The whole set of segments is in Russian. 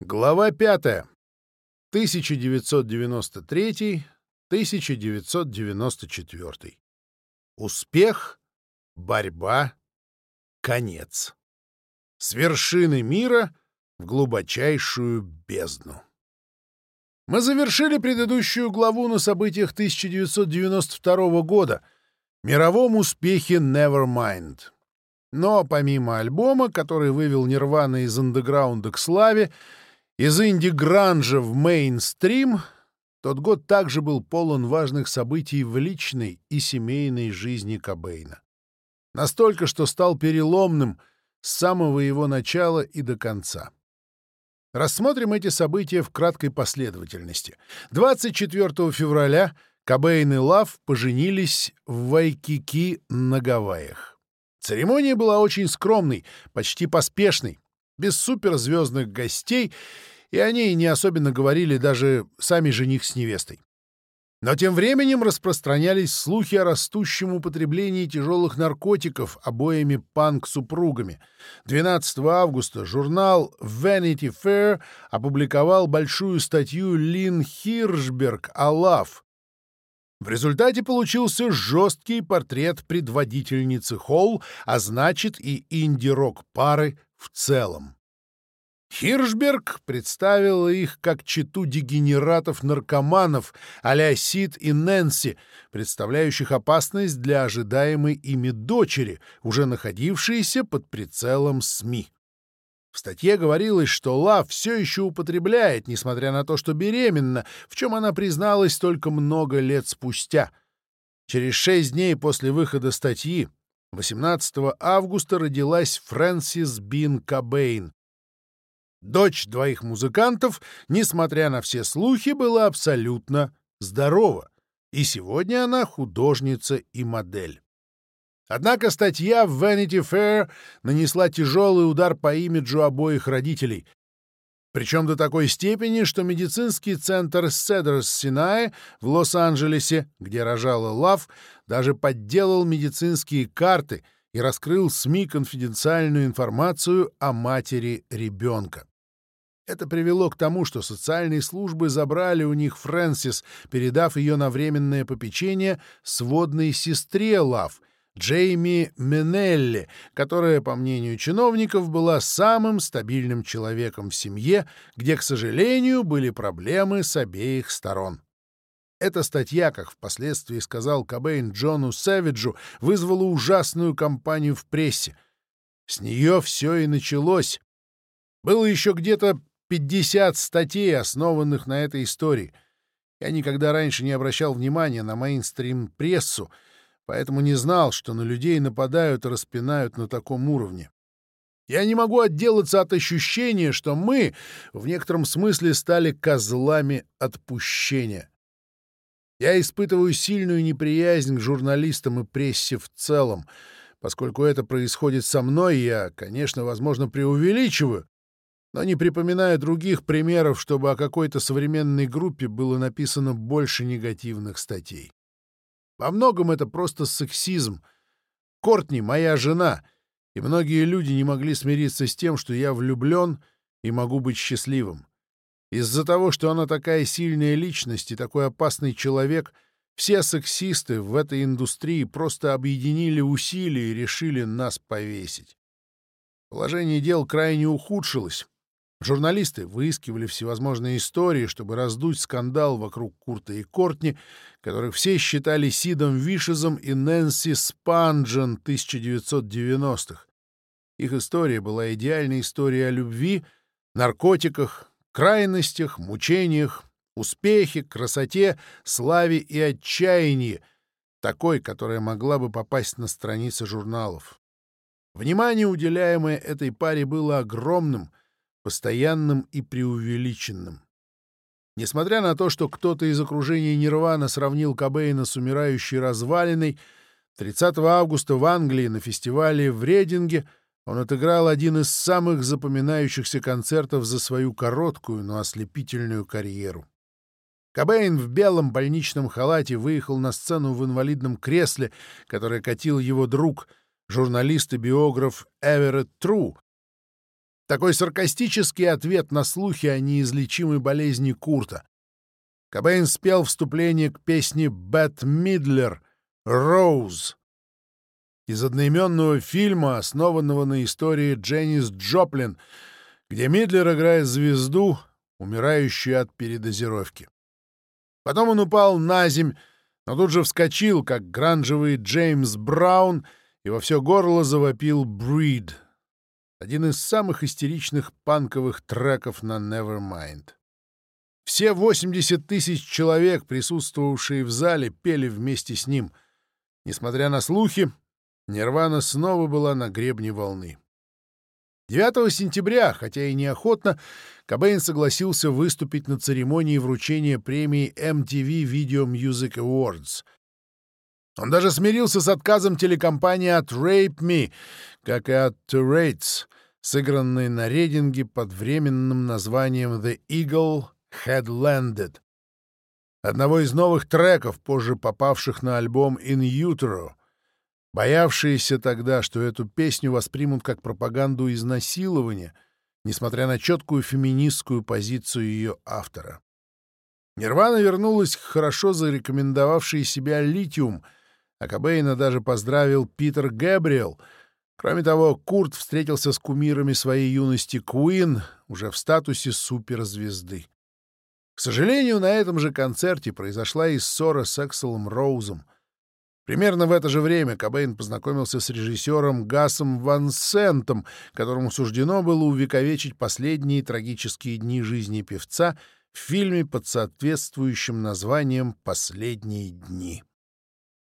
Глава 5. 1993-1994. Успех, борьба, конец. С вершины мира в глубочайшую бездну. Мы завершили предыдущую главу на событиях 1992 года, мировом успехе Nevermind. Но помимо альбома, который вывел Нирвана из андеграунда к славе, из инди-гранжа в мейнстрим тот год также был полон важных событий в личной и семейной жизни Кобейна. Настолько, что стал переломным с самого его начала и до конца. Рассмотрим эти события в краткой последовательности. 24 февраля Кобейн и Лав поженились в Вайкики на Гавайях. Церемония была очень скромной, почти поспешной, без суперзвездных гостей, и о ней не особенно говорили даже сами жених с невестой. Но тем временем распространялись слухи о растущем употреблении тяжелых наркотиков обоими панк-супругами. 12 августа журнал Vanity Fair опубликовал большую статью Лин Хиршберг о Лав. В результате получился жесткий портрет предводительницы Холл, а значит и инди-рок пары в целом. Хиршберг представил их как читу дегенератов-наркоманов а Сид и Нэнси, представляющих опасность для ожидаемой ими дочери, уже находившейся под прицелом СМИ. В статье говорилось, что Лав все еще употребляет, несмотря на то, что беременна, в чем она призналась только много лет спустя. Через шесть дней после выхода статьи 18 августа родилась Фрэнсис Бин Кабейн. Дочь двоих музыкантов, несмотря на все слухи, была абсолютно здорова, и сегодня она художница и модель. Однако статья в Vanity Fair нанесла тяжелый удар по имиджу обоих родителей, причем до такой степени, что медицинский центр Седерс Синай в Лос-Анджелесе, где рожала Лав, даже подделал медицинские карты и раскрыл СМИ конфиденциальную информацию о матери ребенка. Это привело к тому, что социальные службы забрали у них Фрэнсис, передав ее на временное попечение сводной сестре Лав, Джейми Менелли, которая, по мнению чиновников, была самым стабильным человеком в семье, где, к сожалению, были проблемы с обеих сторон. Эта статья, как впоследствии сказал Кобейн Джону Сэвиджу, вызвала ужасную кампанию в прессе. С нее все и началось. Было еще где-то 50 статей, основанных на этой истории. Я никогда раньше не обращал внимания на мейнстрим-прессу, поэтому не знал, что на людей нападают и распинают на таком уровне. Я не могу отделаться от ощущения, что мы в некотором смысле стали козлами отпущения. Я испытываю сильную неприязнь к журналистам и прессе в целом. Поскольку это происходит со мной, я, конечно, возможно, преувеличиваю, но не припоминаю других примеров, чтобы о какой-то современной группе было написано больше негативных статей. Во многом это просто сексизм. Кортни — моя жена, и многие люди не могли смириться с тем, что я влюблен и могу быть счастливым. Из-за того, что она такая сильная личность и такой опасный человек, все сексисты в этой индустрии просто объединили усилия и решили нас повесить. Положение дел крайне ухудшилось, Журналисты выискивали всевозможные истории, чтобы раздуть скандал вокруг Курта и Кортни, которых все считали Сидом Вишезом и Нэнси Спанджен 1990-х. Их история была идеальной историей о любви, наркотиках, крайностях, мучениях, успехе, красоте, славе и отчаянии, такой, которая могла бы попасть на страницы журналов. Внимание, уделяемое этой паре, было огромным — постоянным и преувеличенным. Несмотря на то, что кто-то из окружения Нирвана сравнил Кобейна с умирающей развалиной, 30 августа в Англии на фестивале в Рединге он отыграл один из самых запоминающихся концертов за свою короткую, но ослепительную карьеру. Кобейн в белом больничном халате выехал на сцену в инвалидном кресле, которое катил его друг, журналист и биограф Эверетт Тру, Такой саркастический ответ на слухи о неизлечимой болезни Курта. Кобейн спел вступление к песне «Бет Мидлер» «Роуз» из одноименного фильма, основанного на истории Дженнис Джоплин, где Мидлер играет звезду, умирающую от передозировки. Потом он упал на земь, но тут же вскочил, как гранжевый Джеймс Браун, и во все горло завопил «Breed» — один из самых истеричных панковых треков на Nevermind. Все 80 тысяч человек, присутствовавшие в зале, пели вместе с ним. Несмотря на слухи, Нирвана снова была на гребне волны. 9 сентября, хотя и неохотно, Кобейн согласился выступить на церемонии вручения премии MTV Video Music Awards. Он даже смирился с отказом телекомпании от Rape Me, как и от Tourette's, сыгранной на рейдинге под временным названием The Eagle Had Landed. Одного из новых треков, позже попавших на альбом In Utero, боявшиеся тогда, что эту песню воспримут как пропаганду изнасилования, несмотря на четкую феминистскую позицию ее автора. Нирвана вернулась к хорошо зарекомендовавшей себя «Литиум», а Кобейна даже поздравил Питер Гэбриэл. Кроме того, Курт встретился с кумирами своей юности Куин уже в статусе суперзвезды. К сожалению, на этом же концерте произошла и ссора с Экселом Роузом — Примерно в это же время Кобейн познакомился с режиссером Гасом Ван Сентом, которому суждено было увековечить последние трагические дни жизни певца в фильме под соответствующим названием «Последние дни».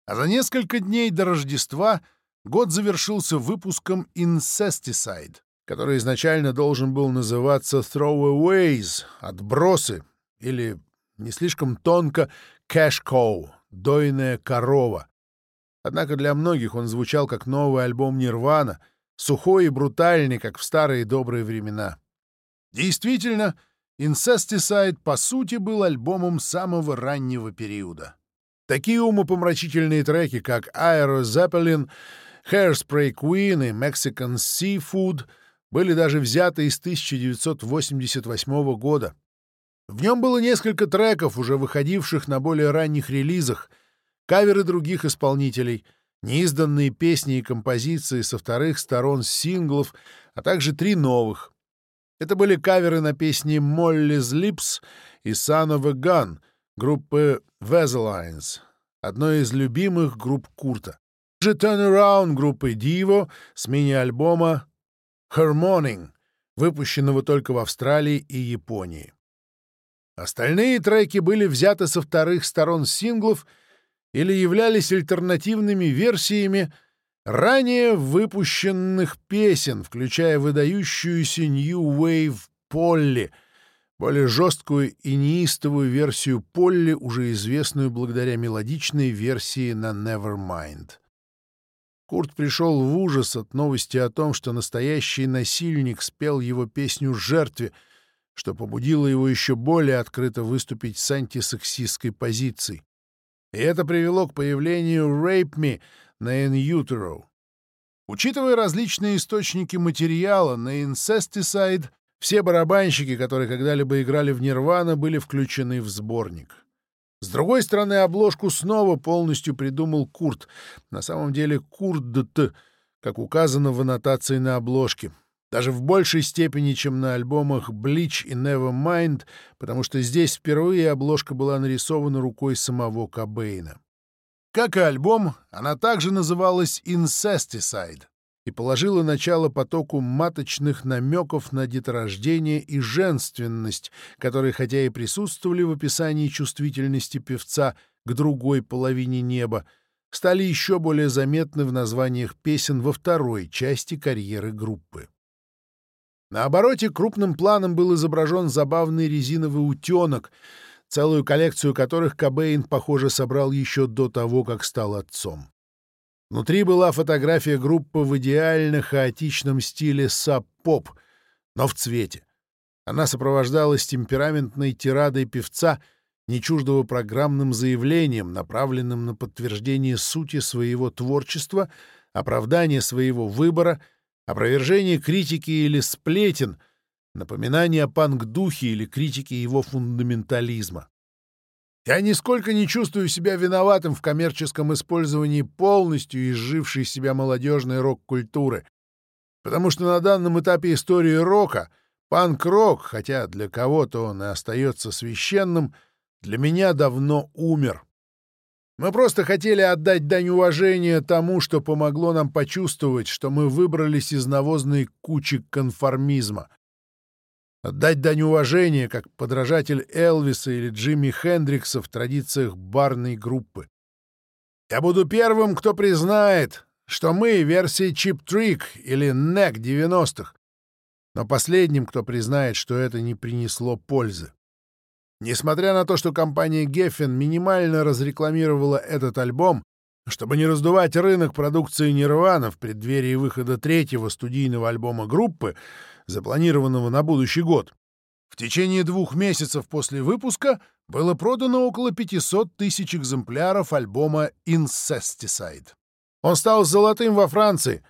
А за несколько дней до Рождества год завершился выпуском «Incesticide», который изначально должен был называться «Throwaways» — «Отбросы» или, не слишком тонко, «Cash Cow» — «Дойная корова», Однако для многих он звучал как новый альбом «Нирвана», сухой и брутальный, как в старые добрые времена. Действительно, «Incesticide» по сути был альбомом самого раннего периода. Такие умопомрачительные треки, как «Aero Zeppelin», «Hairspray Queen» и «Mexican Seafood» были даже взяты из 1988 года. В нем было несколько треков, уже выходивших на более ранних релизах — каверы других исполнителей, неизданные песни и композиции со вторых сторон синглов, а также три новых. Это были каверы на песни «Molly's Lips» и «Son of a Gun» группы Vaselines, одной из любимых групп Курта. Же «Turn Around» группы Divo с мини-альбома «Her Morning», выпущенного только в Австралии и Японии. Остальные треки были взяты со вторых сторон синглов — или являлись альтернативными версиями ранее выпущенных песен, включая выдающуюся New Wave Полли, более жесткую и неистовую версию Полли, уже известную благодаря мелодичной версии на Nevermind. Курт пришел в ужас от новости о том, что настоящий насильник спел его песню «Жертве», что побудило его еще более открыто выступить с антисексистской позицией и это привело к появлению «Rape Me» на In. Учитывая различные источники материала на Incesticide, все барабанщики, которые когда-либо играли в Нирвана, были включены в сборник. С другой стороны, обложку снова полностью придумал Курт. На самом деле Курт как указано в аннотации на обложке — даже в большей степени, чем на альбомах Bleach и Nevermind, потому что здесь впервые обложка была нарисована рукой самого Кобейна. Как и альбом, она также называлась Incesticide и положила начало потоку маточных намеков на деторождение и женственность, которые, хотя и присутствовали в описании чувствительности певца к другой половине неба, стали еще более заметны в названиях песен во второй части карьеры группы. На обороте крупным планом был изображен забавный резиновый утенок, целую коллекцию которых Кобейн, похоже, собрал еще до того, как стал отцом. Внутри была фотография группы в идеально хаотичном стиле саб-поп, но в цвете. Она сопровождалась темпераментной тирадой певца, не чуждого программным заявлением, направленным на подтверждение сути своего творчества, оправдание своего выбора — Опровержение критики или сплетен, напоминание о панк-духе или критике его фундаментализма. Я нисколько не чувствую себя виноватым в коммерческом использовании полностью изжившей себя молодежной рок-культуры, потому что на данном этапе истории рока панк-рок, хотя для кого-то он и остается священным, для меня давно умер. Мы просто хотели отдать дань уважения тому, что помогло нам почувствовать, что мы выбрались из навозной кучи конформизма. Отдать дань уважения, как подражатель Элвиса или Джимми Хендрикса в традициях барной группы. Я буду первым, кто признает, что мы — версия Chip Trick или NEC 90-х, но последним, кто признает, что это не принесло пользы. Несмотря на то, что компания Geffen минимально разрекламировала этот альбом, чтобы не раздувать рынок продукции Нирвана в преддверии выхода третьего студийного альбома группы, запланированного на будущий год, в течение двух месяцев после выпуска было продано около 500 тысяч экземпляров альбома Incesticide. Он стал золотым во Франции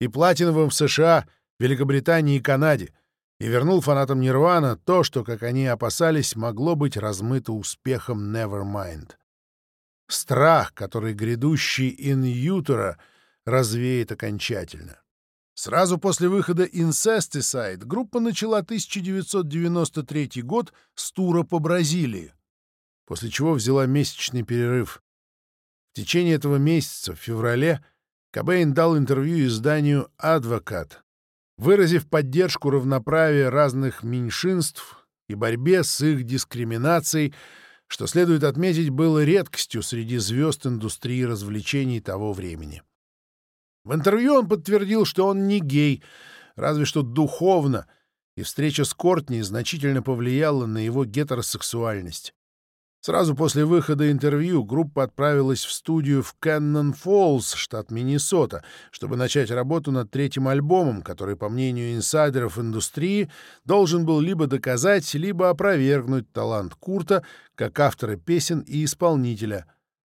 и платиновым в США, Великобритании и Канаде, и вернул фанатам Нирвана то, что, как они опасались, могло быть размыто успехом Nevermind. Страх, который грядущий utero развеет окончательно. Сразу после выхода Incesticide группа начала 1993 год с тура по Бразилии, после чего взяла месячный перерыв. В течение этого месяца, в феврале, Кобейн дал интервью изданию «Адвокат», выразив поддержку равноправия разных меньшинств и борьбе с их дискриминацией, что, следует отметить, было редкостью среди звезд индустрии развлечений того времени. В интервью он подтвердил, что он не гей, разве что духовно, и встреча с Кортни значительно повлияла на его гетеросексуальность. Сразу после выхода интервью группа отправилась в студию в Кэннон Фоллс, штат Миннесота, чтобы начать работу над третьим альбомом, который, по мнению инсайдеров индустрии, должен был либо доказать, либо опровергнуть талант Курта как автора песен и исполнителя,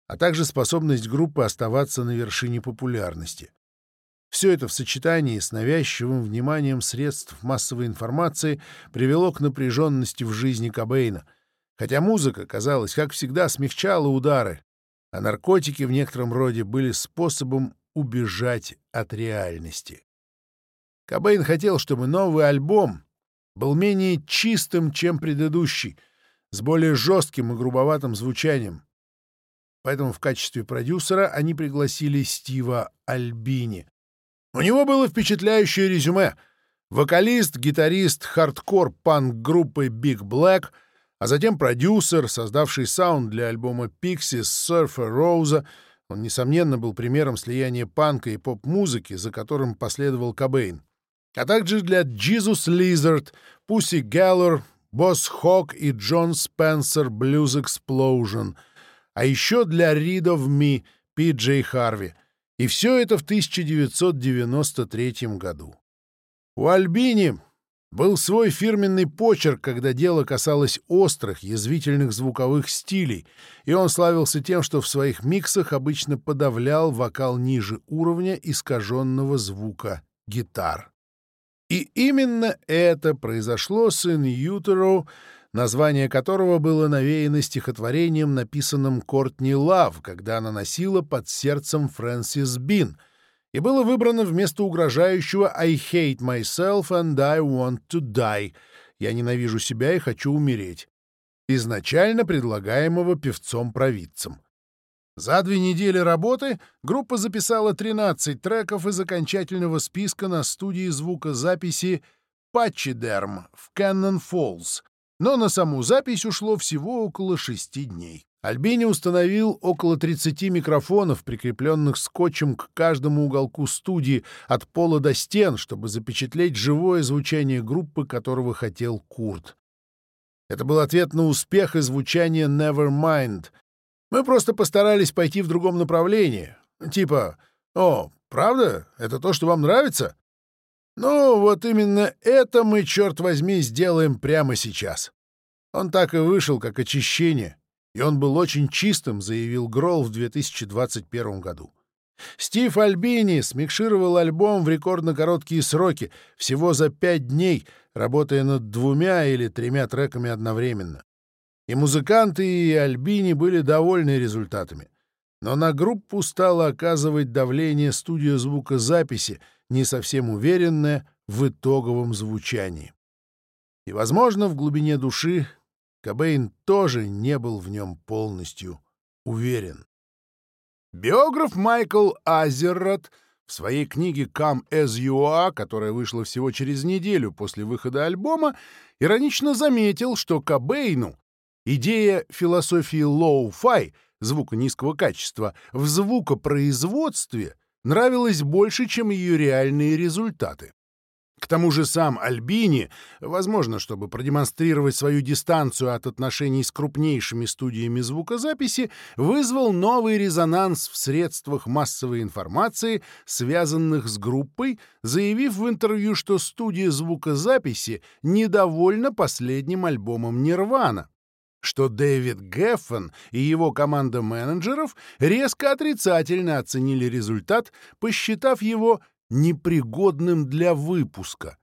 а также способность группы оставаться на вершине популярности. Все это в сочетании с навязчивым вниманием средств массовой информации привело к напряженности в жизни Кобейна — Хотя музыка, казалось, как всегда, смягчала удары, а наркотики в некотором роде были способом убежать от реальности. Кобейн хотел, чтобы новый альбом был менее чистым, чем предыдущий, с более жестким и грубоватым звучанием. Поэтому в качестве продюсера они пригласили Стива Альбини. У него было впечатляющее резюме. Вокалист, гитарист хардкор-панк-группы Big Black — а затем продюсер, создавший саунд для альбома Pixies Surfer Rosa. Он, несомненно, был примером слияния панка и поп-музыки, за которым последовал Кобейн. А также для Jesus Lizard, Pussy Galore, Boss Hawk и John Spencer Blues Explosion. А еще для Read of Me, Пи Харви. И все это в 1993 году. У Альбини был свой фирменный почерк, когда дело касалось острых, язвительных звуковых стилей, и он славился тем, что в своих миксах обычно подавлял вокал ниже уровня искаженного звука гитар. И именно это произошло с «In Utero», название которого было навеяно стихотворением, написанным Кортни Лав, когда она носила под сердцем Фрэнсис Бин — и было выбрано вместо угрожающего «I hate myself and I want to die» «Я ненавижу себя и хочу умереть», изначально предлагаемого певцом-провидцем. За две недели работы группа записала 13 треков из окончательного списка на студии звукозаписи «Патчидерм» в Falls, но на саму запись ушло всего около шести дней. Альбини установил около 30 микрофонов, прикрепленных скотчем к каждому уголку студии от пола до стен, чтобы запечатлеть живое звучание группы, которого хотел Курт. Это был ответ на успех и звучание Nevermind. Мы просто постарались пойти в другом направлении. Типа, «О, правда? Это то, что вам нравится?» «Ну, вот именно это мы, черт возьми, сделаем прямо сейчас». Он так и вышел, как очищение и он был очень чистым, заявил Гролл в 2021 году. Стив Альбини смикшировал альбом в рекордно короткие сроки, всего за пять дней, работая над двумя или тремя треками одновременно. И музыканты, и Альбини были довольны результатами. Но на группу стало оказывать давление студия звукозаписи, не совсем уверенная в итоговом звучании. И, возможно, в глубине души Кобейн тоже не был в нем полностью уверен. Биограф Майкл Азеррот в своей книге «Come As You Are», которая вышла всего через неделю после выхода альбома, иронично заметил, что Кобейну идея философии лоу-фай, звука низкого качества, в звукопроизводстве нравилась больше, чем ее реальные результаты. К тому же сам Альбини, возможно, чтобы продемонстрировать свою дистанцию от отношений с крупнейшими студиями звукозаписи, вызвал новый резонанс в средствах массовой информации, связанных с группой, заявив в интервью, что студия звукозаписи недовольна последним альбомом «Нирвана», что Дэвид Геффен и его команда менеджеров резко отрицательно оценили результат, посчитав его непригодным для выпуска,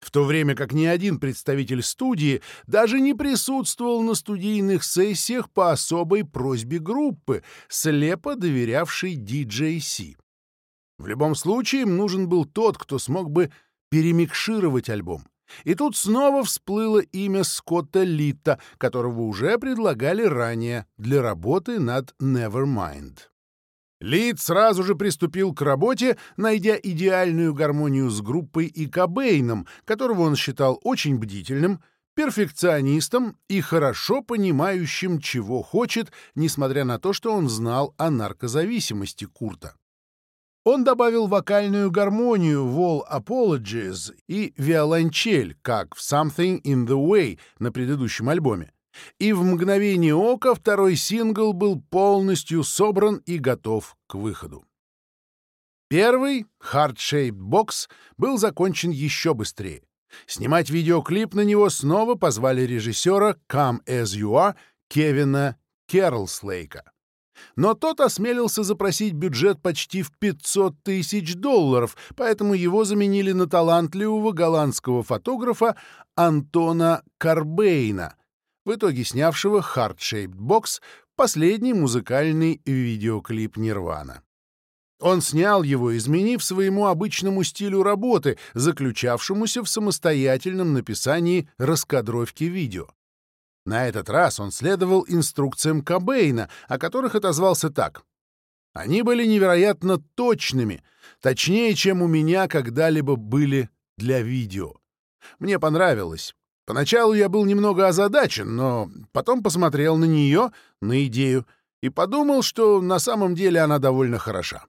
в то время как ни один представитель студии даже не присутствовал на студийных сессиях по особой просьбе группы, слепо доверявшей DJC. В любом случае им нужен был тот, кто смог бы перемикшировать альбом. И тут снова всплыло имя Скотта Литта, которого уже предлагали ранее для работы над Nevermind. Лид сразу же приступил к работе, найдя идеальную гармонию с группой и Кобейном, которого он считал очень бдительным, перфекционистом и хорошо понимающим, чего хочет, несмотря на то, что он знал о наркозависимости Курта. Он добавил вокальную гармонию в All Apologies и виолончель, как в Something in the Way на предыдущем альбоме и в мгновение ока второй сингл был полностью собран и готов к выходу. Первый, Heart Shaped Box, был закончен еще быстрее. Снимать видеоклип на него снова позвали режиссера Come As You Are Кевина Керрлслейка. Но тот осмелился запросить бюджет почти в 500 тысяч долларов, поэтому его заменили на талантливого голландского фотографа Антона Карбейна — в итоге снявшего Heart Shaped Box последний музыкальный видеоклип Нирвана. Он снял его, изменив своему обычному стилю работы, заключавшемуся в самостоятельном написании раскадровки видео. На этот раз он следовал инструкциям Кобейна, о которых отозвался так. Они были невероятно точными, точнее, чем у меня когда-либо были для видео. Мне понравилось. Поначалу я был немного озадачен, но потом посмотрел на нее, на идею, и подумал, что на самом деле она довольно хороша.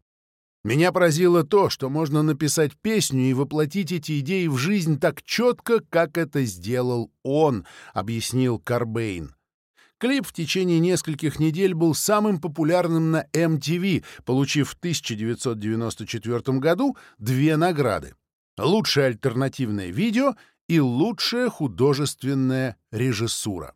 Меня поразило то, что можно написать песню и воплотить эти идеи в жизнь так четко, как это сделал он, объяснил Карбейн. Клип в течение нескольких недель был самым популярным на MTV, получив в 1994 году две награды. Лучшее альтернативное видео и лучшая художественная режиссура.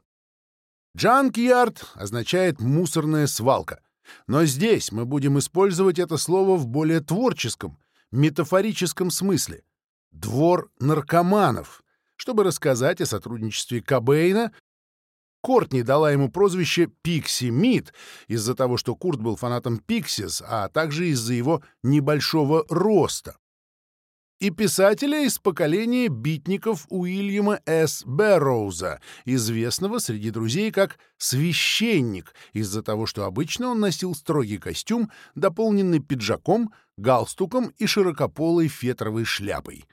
«Джанк-ярд» означает «мусорная свалка», но здесь мы будем использовать это слово в более творческом, метафорическом смысле. «Двор наркоманов», чтобы рассказать о сотрудничестве Кобейна Кортни дала ему прозвище «Пикси Мид» из-за того, что Курт был фанатом Пиксис, а также из-за его небольшого роста и писателя из поколения битников Уильяма С. Бэрроуза, известного среди друзей как «священник», из-за того, что обычно он носил строгий костюм, дополненный пиджаком, галстуком и широкополой фетровой шляпой.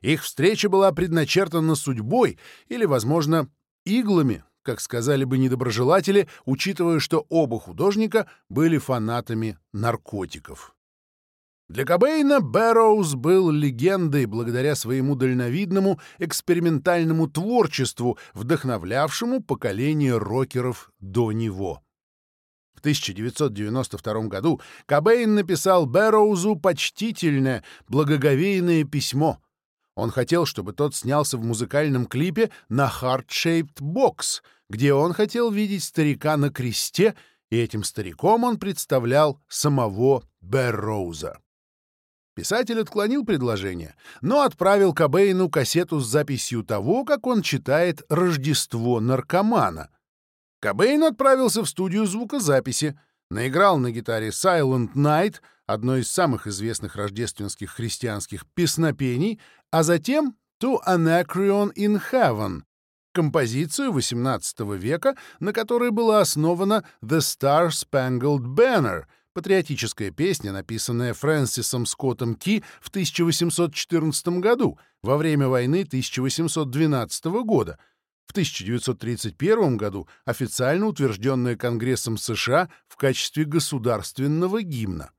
Их встреча была предначертана судьбой или, возможно, иглами, как сказали бы недоброжелатели, учитывая, что оба художника были фанатами наркотиков. Для Кобейна Бэрроуз был легендой благодаря своему дальновидному экспериментальному творчеству, вдохновлявшему поколение рокеров до него. В 1992 году Кобейн написал Бэрроузу почтительное, благоговейное письмо. Он хотел, чтобы тот снялся в музыкальном клипе на Heart Shaped Box, где он хотел видеть старика на кресте, и этим стариком он представлял самого Берроуза. Писатель отклонил предложение, но отправил Кобейну кассету с записью того, как он читает «Рождество наркомана». Кобейн отправился в студию звукозаписи, наиграл на гитаре «Silent Night», одно из самых известных рождественских христианских песнопений, а затем «To Anacreon in Heaven», композицию XVIII века, на которой была основана «The Star Spangled Banner», патриотическая песня, написанная Фрэнсисом Скоттом Ки в 1814 году, во время войны 1812 года, в 1931 году официально утвержденная Конгрессом США в качестве государственного гимна.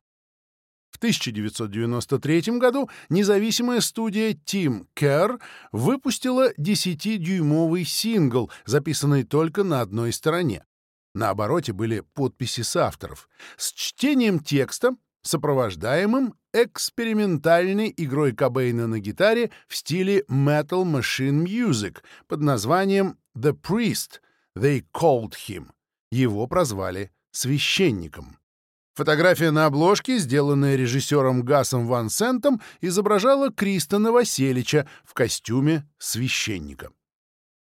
В 1993 году независимая студия Team Care выпустила 10-дюймовый сингл, записанный только на одной стороне. На обороте были подписи с авторов. С чтением текста, сопровождаемым экспериментальной игрой Кобейна на гитаре в стиле Metal Machine Music под названием «The Priest», «They Called Him». Его прозвали «священником». Фотография на обложке, сделанная режиссером Гасом Ван Сентом, изображала Кристона Васильевича в костюме священника.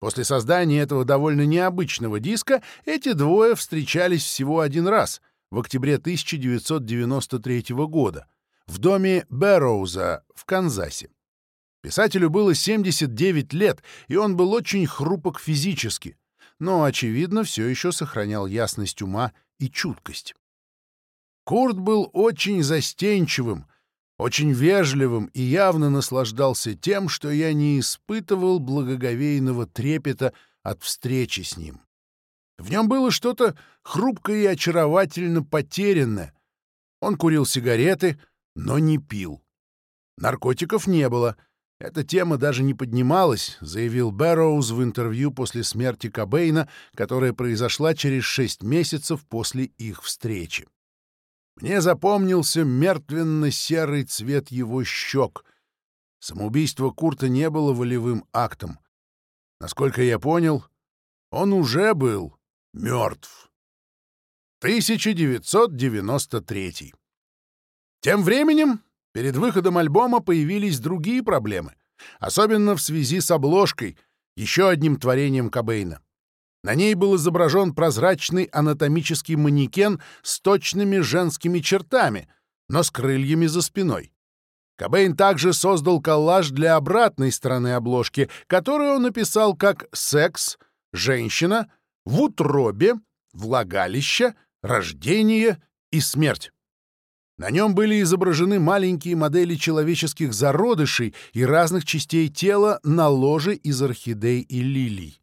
После создания этого довольно необычного диска эти двое встречались всего один раз, в октябре 1993 года, в доме Бэрроуза в Канзасе. Писателю было 79 лет, и он был очень хрупок физически, но, очевидно, все еще сохранял ясность ума и чуткость. Курт был очень застенчивым, очень вежливым и явно наслаждался тем, что я не испытывал благоговейного трепета от встречи с ним. В нем было что-то хрупкое и очаровательно потерянное. Он курил сигареты, но не пил. Наркотиков не было. Эта тема даже не поднималась, заявил Бэрроуз в интервью после смерти Кобейна, которая произошла через шесть месяцев после их встречи. Мне запомнился мертвенно-серый цвет его щек. Самоубийство Курта не было волевым актом. Насколько я понял, он уже был мертв. 1993. Тем временем перед выходом альбома появились другие проблемы, особенно в связи с обложкой, еще одним творением Кобейна. На ней был изображен прозрачный анатомический манекен с точными женскими чертами, но с крыльями за спиной. Кобейн также создал коллаж для обратной стороны обложки, которую он написал как «секс», «женщина», «в утробе», «влагалище», «рождение» и «смерть». На нем были изображены маленькие модели человеческих зародышей и разных частей тела на ложе из орхидей и лилий.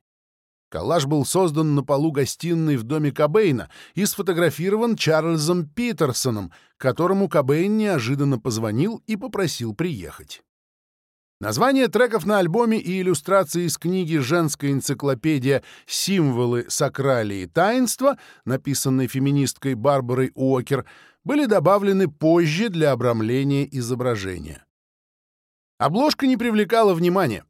Коллаж был создан на полу гостиной в доме Кобейна и сфотографирован Чарльзом Питерсоном, которому Кобейн неожиданно позвонил и попросил приехать. Названия треков на альбоме и иллюстрации из книги «Женская энциклопедия. Символы, сакрали и таинства», написанной феминисткой Барбарой Уокер, были добавлены позже для обрамления изображения. Обложка не привлекала внимания.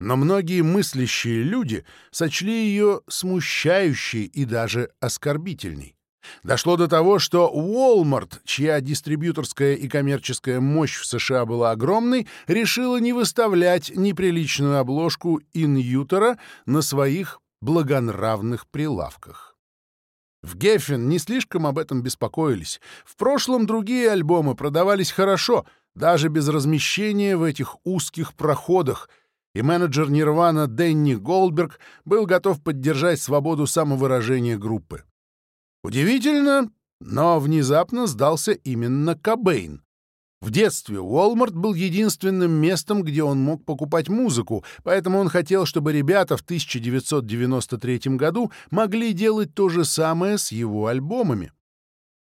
Но многие мыслящие люди сочли ее смущающей и даже оскорбительной. Дошло до того, что Walmart, чья дистрибьюторская и коммерческая мощь в США была огромной, решила не выставлять неприличную обложку иньютора на своих благонравных прилавках. В Геффен не слишком об этом беспокоились. В прошлом другие альбомы продавались хорошо, даже без размещения в этих узких проходах, и менеджер Нирвана Дэнни Голдберг был готов поддержать свободу самовыражения группы. Удивительно, но внезапно сдался именно Кобейн. В детстве Уолмарт был единственным местом, где он мог покупать музыку, поэтому он хотел, чтобы ребята в 1993 году могли делать то же самое с его альбомами.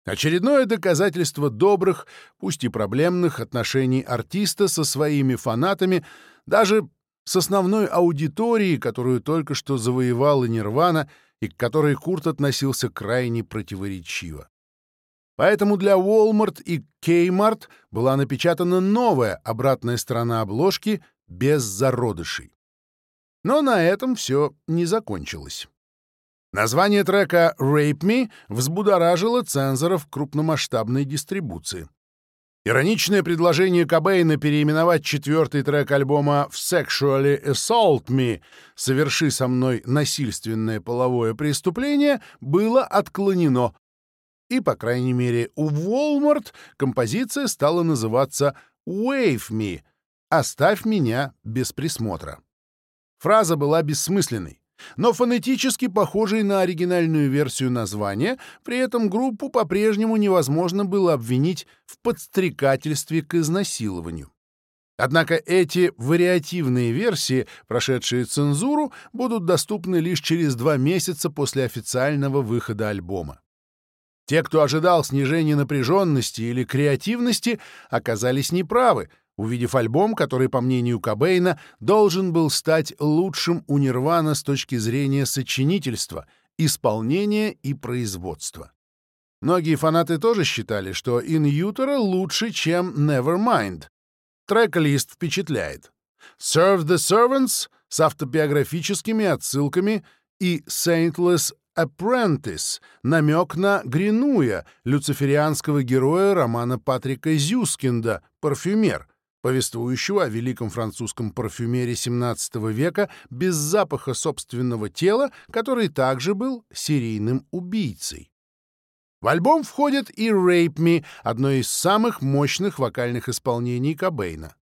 Очередное доказательство добрых, пусть и проблемных, отношений артиста со своими фанатами, даже с основной аудиторией, которую только что завоевала Нирвана и к которой Курт относился крайне противоречиво. Поэтому для Walmart и Kmart была напечатана новая обратная сторона обложки без зародышей. Но на этом все не закончилось. Название трека «Rape Me» взбудоражило цензоров крупномасштабной дистрибуции. Ироничное предложение Кобейна переименовать четвертый трек альбома в «Sexually Assault Me» «Соверши со мной насильственное половое преступление» было отклонено. И, по крайней мере, у Walmart композиция стала называться «Wave Me» — «Оставь меня без присмотра». Фраза была бессмысленной но фонетически похожей на оригинальную версию названия, при этом группу по-прежнему невозможно было обвинить в подстрекательстве к изнасилованию. Однако эти вариативные версии, прошедшие цензуру, будут доступны лишь через два месяца после официального выхода альбома. Те, кто ожидал снижения напряженности или креативности, оказались неправы — увидев альбом, который, по мнению Кобейна, должен был стать лучшим у Нирвана с точки зрения сочинительства, исполнения и производства. Многие фанаты тоже считали, что In Utero лучше, чем Nevermind. Трек-лист впечатляет. Serve the Servants с автобиографическими отсылками и Saintless Apprentice — намек на Гринуя, люциферианского героя романа Патрика Зюскинда «Парфюмер», повествующего о великом французском парфюмере XVII века без запаха собственного тела, который также был серийным убийцей. В альбом входит и «Rape Me», одно из самых мощных вокальных исполнений Кобейна.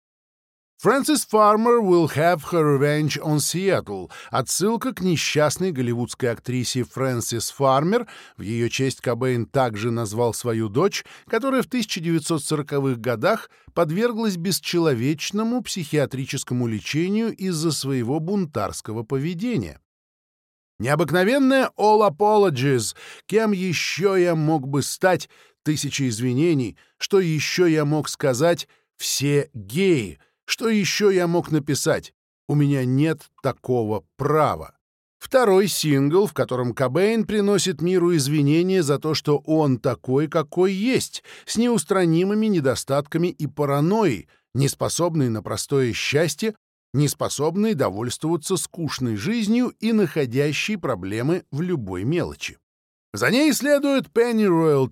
Фрэнсис Фармер will have her revenge on Seattle. Отсылка к несчастной голливудской актрисе Фрэнсис Фармер. В ее честь Кобейн также назвал свою дочь, которая в 1940-х годах подверглась бесчеловечному психиатрическому лечению из-за своего бунтарского поведения. Необыкновенная All Apologies. Кем еще я мог бы стать? Тысячи извинений. Что еще я мог сказать? Все геи. Что еще я мог написать? У меня нет такого права. Второй сингл, в котором Кобейн приносит миру извинения за то, что он такой, какой есть, с неустранимыми недостатками и паранойей, неспособный на простое счастье, неспособный довольствоваться скучной жизнью и находящий проблемы в любой мелочи. За ней следует Penny Royal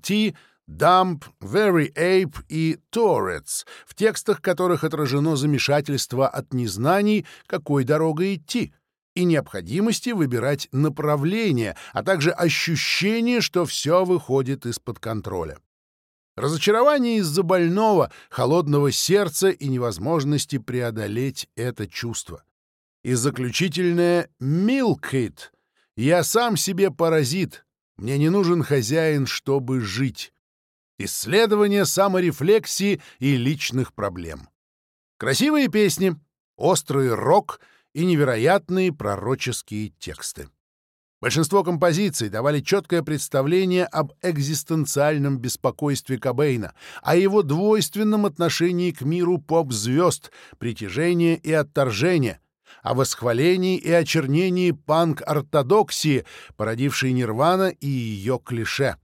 Dump, Very Ape и Touretts, в текстах которых отражено замешательство от незнаний, какой дорогой идти, и необходимости выбирать направление, а также ощущение, что все выходит из-под контроля. Разочарование из-за больного, холодного сердца и невозможности преодолеть это чувство. И заключительное «Milk it» — «Я сам себе паразит, мне не нужен хозяин, чтобы жить» исследование саморефлексии и личных проблем. Красивые песни, острый рок и невероятные пророческие тексты. Большинство композиций давали четкое представление об экзистенциальном беспокойстве Кобейна, о его двойственном отношении к миру поп-звезд, притяжения и отторжения, о восхвалении и очернении панк-ортодоксии, породившей Нирвана и ее клише.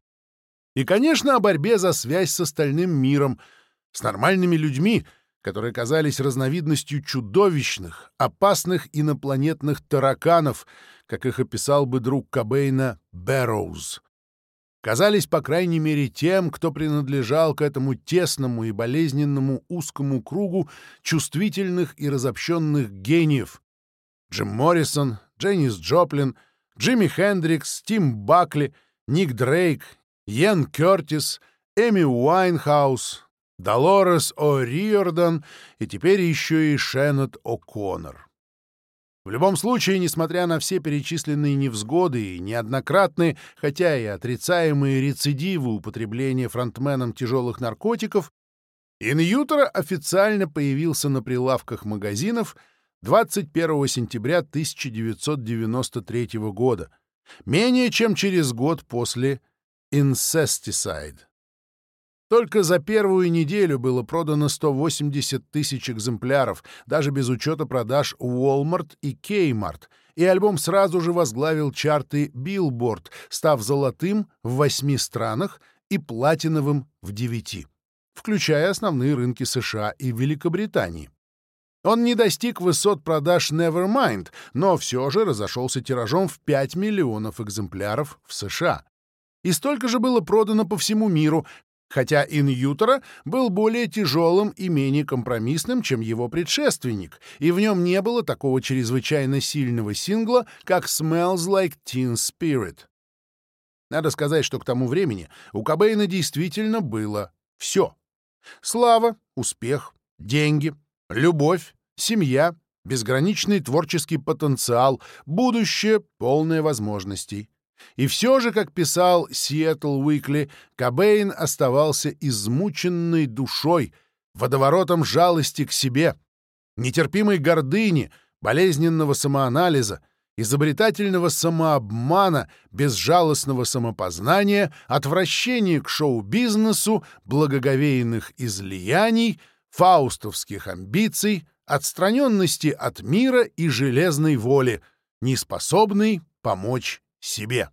И, конечно, о борьбе за связь с остальным миром, с нормальными людьми, которые казались разновидностью чудовищных, опасных инопланетных тараканов, как их описал бы друг Кобейна Бэрроуз. Казались, по крайней мере, тем, кто принадлежал к этому тесному и болезненному узкому кругу чувствительных и разобщенных гениев. Джим Моррисон, Дженис Джоплин, Джими Хендрикс, Тим Бакли, Ник Дрейк, Йен Кертис, Эми Уайнхаус, Долорес О'Риордан и теперь еще и Шинейд О'Коннор. В любом случае, несмотря на все перечисленные невзгоды и неоднократные, хотя и отрицаемые рецидивы употребления фронтменом тяжелых наркотиков, Иньютера официально появился на прилавках магазинов 21 сентября 1993 года, менее чем через год после Incesticide. Только за первую неделю было продано 180 тысяч экземпляров, даже без учета продаж Walmart и Kmart, и альбом сразу же возглавил чарты Billboard, став золотым в восьми странах и платиновым в девяти, включая основные рынки США и Великобритании. Он не достиг высот продаж Nevermind, но все же разошелся тиражом в 5 миллионов экземпляров в США и столько же было продано по всему миру, хотя «Иньютора» был более тяжелым и менее компромиссным, чем его предшественник, и в нем не было такого чрезвычайно сильного сингла, как «Smells Like Teen Spirit». Надо сказать, что к тому времени у Кобейна действительно было все. Слава, успех, деньги, любовь, семья, безграничный творческий потенциал, будущее, полное возможностей. И все же, как писал Seattle Уикли, Кобейн оставался измученной душой, водоворотом жалости к себе, нетерпимой гордыни, болезненного самоанализа, изобретательного самообмана, безжалостного самопознания, отвращения к шоу-бизнесу, благоговейных излияний, фаустовских амбиций, отстраненности от мира и железной воли, неспособный помочь себе.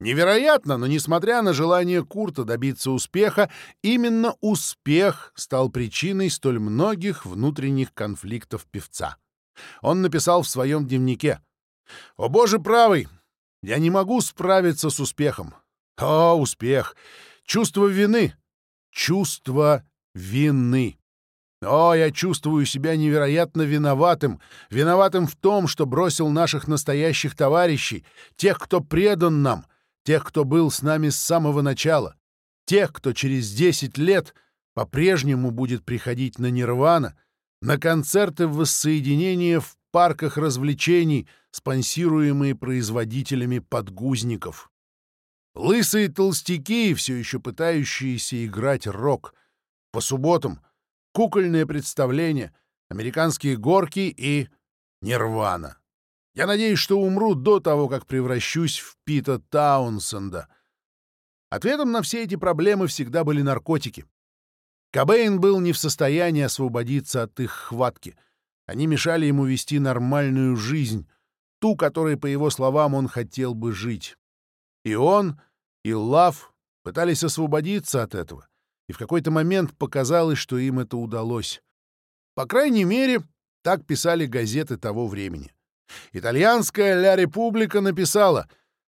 Невероятно, но несмотря на желание Курта добиться успеха, именно успех стал причиной столь многих внутренних конфликтов певца. Он написал в своем дневнике «О боже правый! Я не могу справиться с успехом. О, успех! Чувство вины! Чувство вины!» О, я чувствую себя невероятно виноватым, виноватым в том, что бросил наших настоящих товарищей, тех, кто предан нам, тех, кто был с нами с самого начала, тех, кто через десять лет по-прежнему будет приходить на Нирвана, на концерты воссоединения в парках развлечений, спонсируемые производителями подгузников. Лысые толстяки, все еще пытающиеся играть рок. По субботам — кукольное представление, американские горки и нирвана. Я надеюсь, что умру до того, как превращусь в Пита Таунсенда. Ответом на все эти проблемы всегда были наркотики. Кобейн был не в состоянии освободиться от их хватки. Они мешали ему вести нормальную жизнь, ту, которой, по его словам, он хотел бы жить. И он, и Лав пытались освободиться от этого и в какой-то момент показалось, что им это удалось. По крайней мере, так писали газеты того времени. Итальянская «Ля Република» написала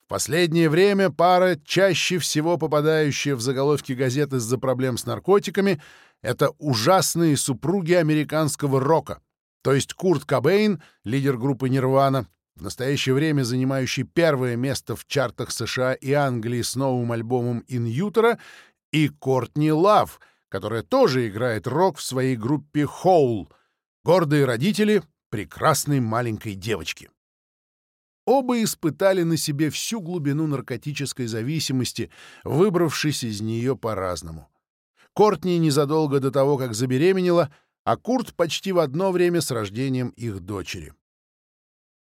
«В последнее время пара, чаще всего попадающая в заголовки газет из-за проблем с наркотиками, это ужасные супруги американского рока, то есть Курт Кобейн, лидер группы «Нирвана», в настоящее время занимающий первое место в чартах США и Англии с новым альбомом «Иньютера», и Кортни Лав, которая тоже играет рок в своей группе «Хоул», гордые родители прекрасной маленькой девочки. Оба испытали на себе всю глубину наркотической зависимости, выбравшись из нее по-разному. Кортни незадолго до того, как забеременела, а Курт почти в одно время с рождением их дочери.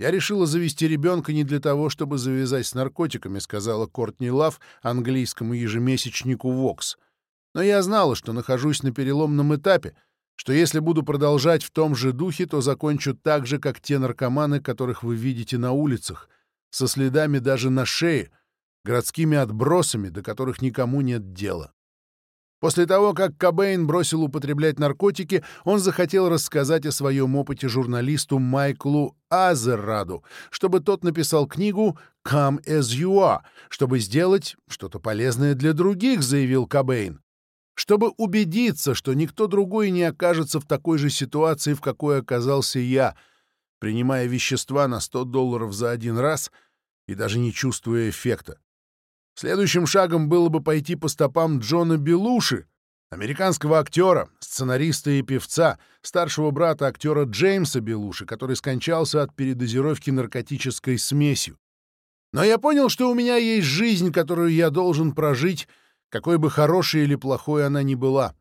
«Я решила завести ребенка не для того, чтобы завязать с наркотиками», сказала Кортни Лав английскому ежемесячнику «Вокс». «Но я знала, что нахожусь на переломном этапе, что если буду продолжать в том же духе, то закончу так же, как те наркоманы, которых вы видите на улицах, со следами даже на шее, городскими отбросами, до которых никому нет дела». После того, как Кобейн бросил употреблять наркотики, он захотел рассказать о своем опыте журналисту Майклу Азерраду, чтобы тот написал книгу «Come as you are», чтобы сделать что-то полезное для других, заявил Кобейн. Чтобы убедиться, что никто другой не окажется в такой же ситуации, в какой оказался я, принимая вещества на 100 долларов за один раз и даже не чувствуя эффекта. Следующим шагом было бы пойти по стопам Джона Белуши, американского актера, сценариста и певца, старшего брата актера Джеймса Белуши, который скончался от передозировки наркотической смесью. Но я понял, что у меня есть жизнь, которую я должен прожить, какой бы хорошей или плохой она ни была,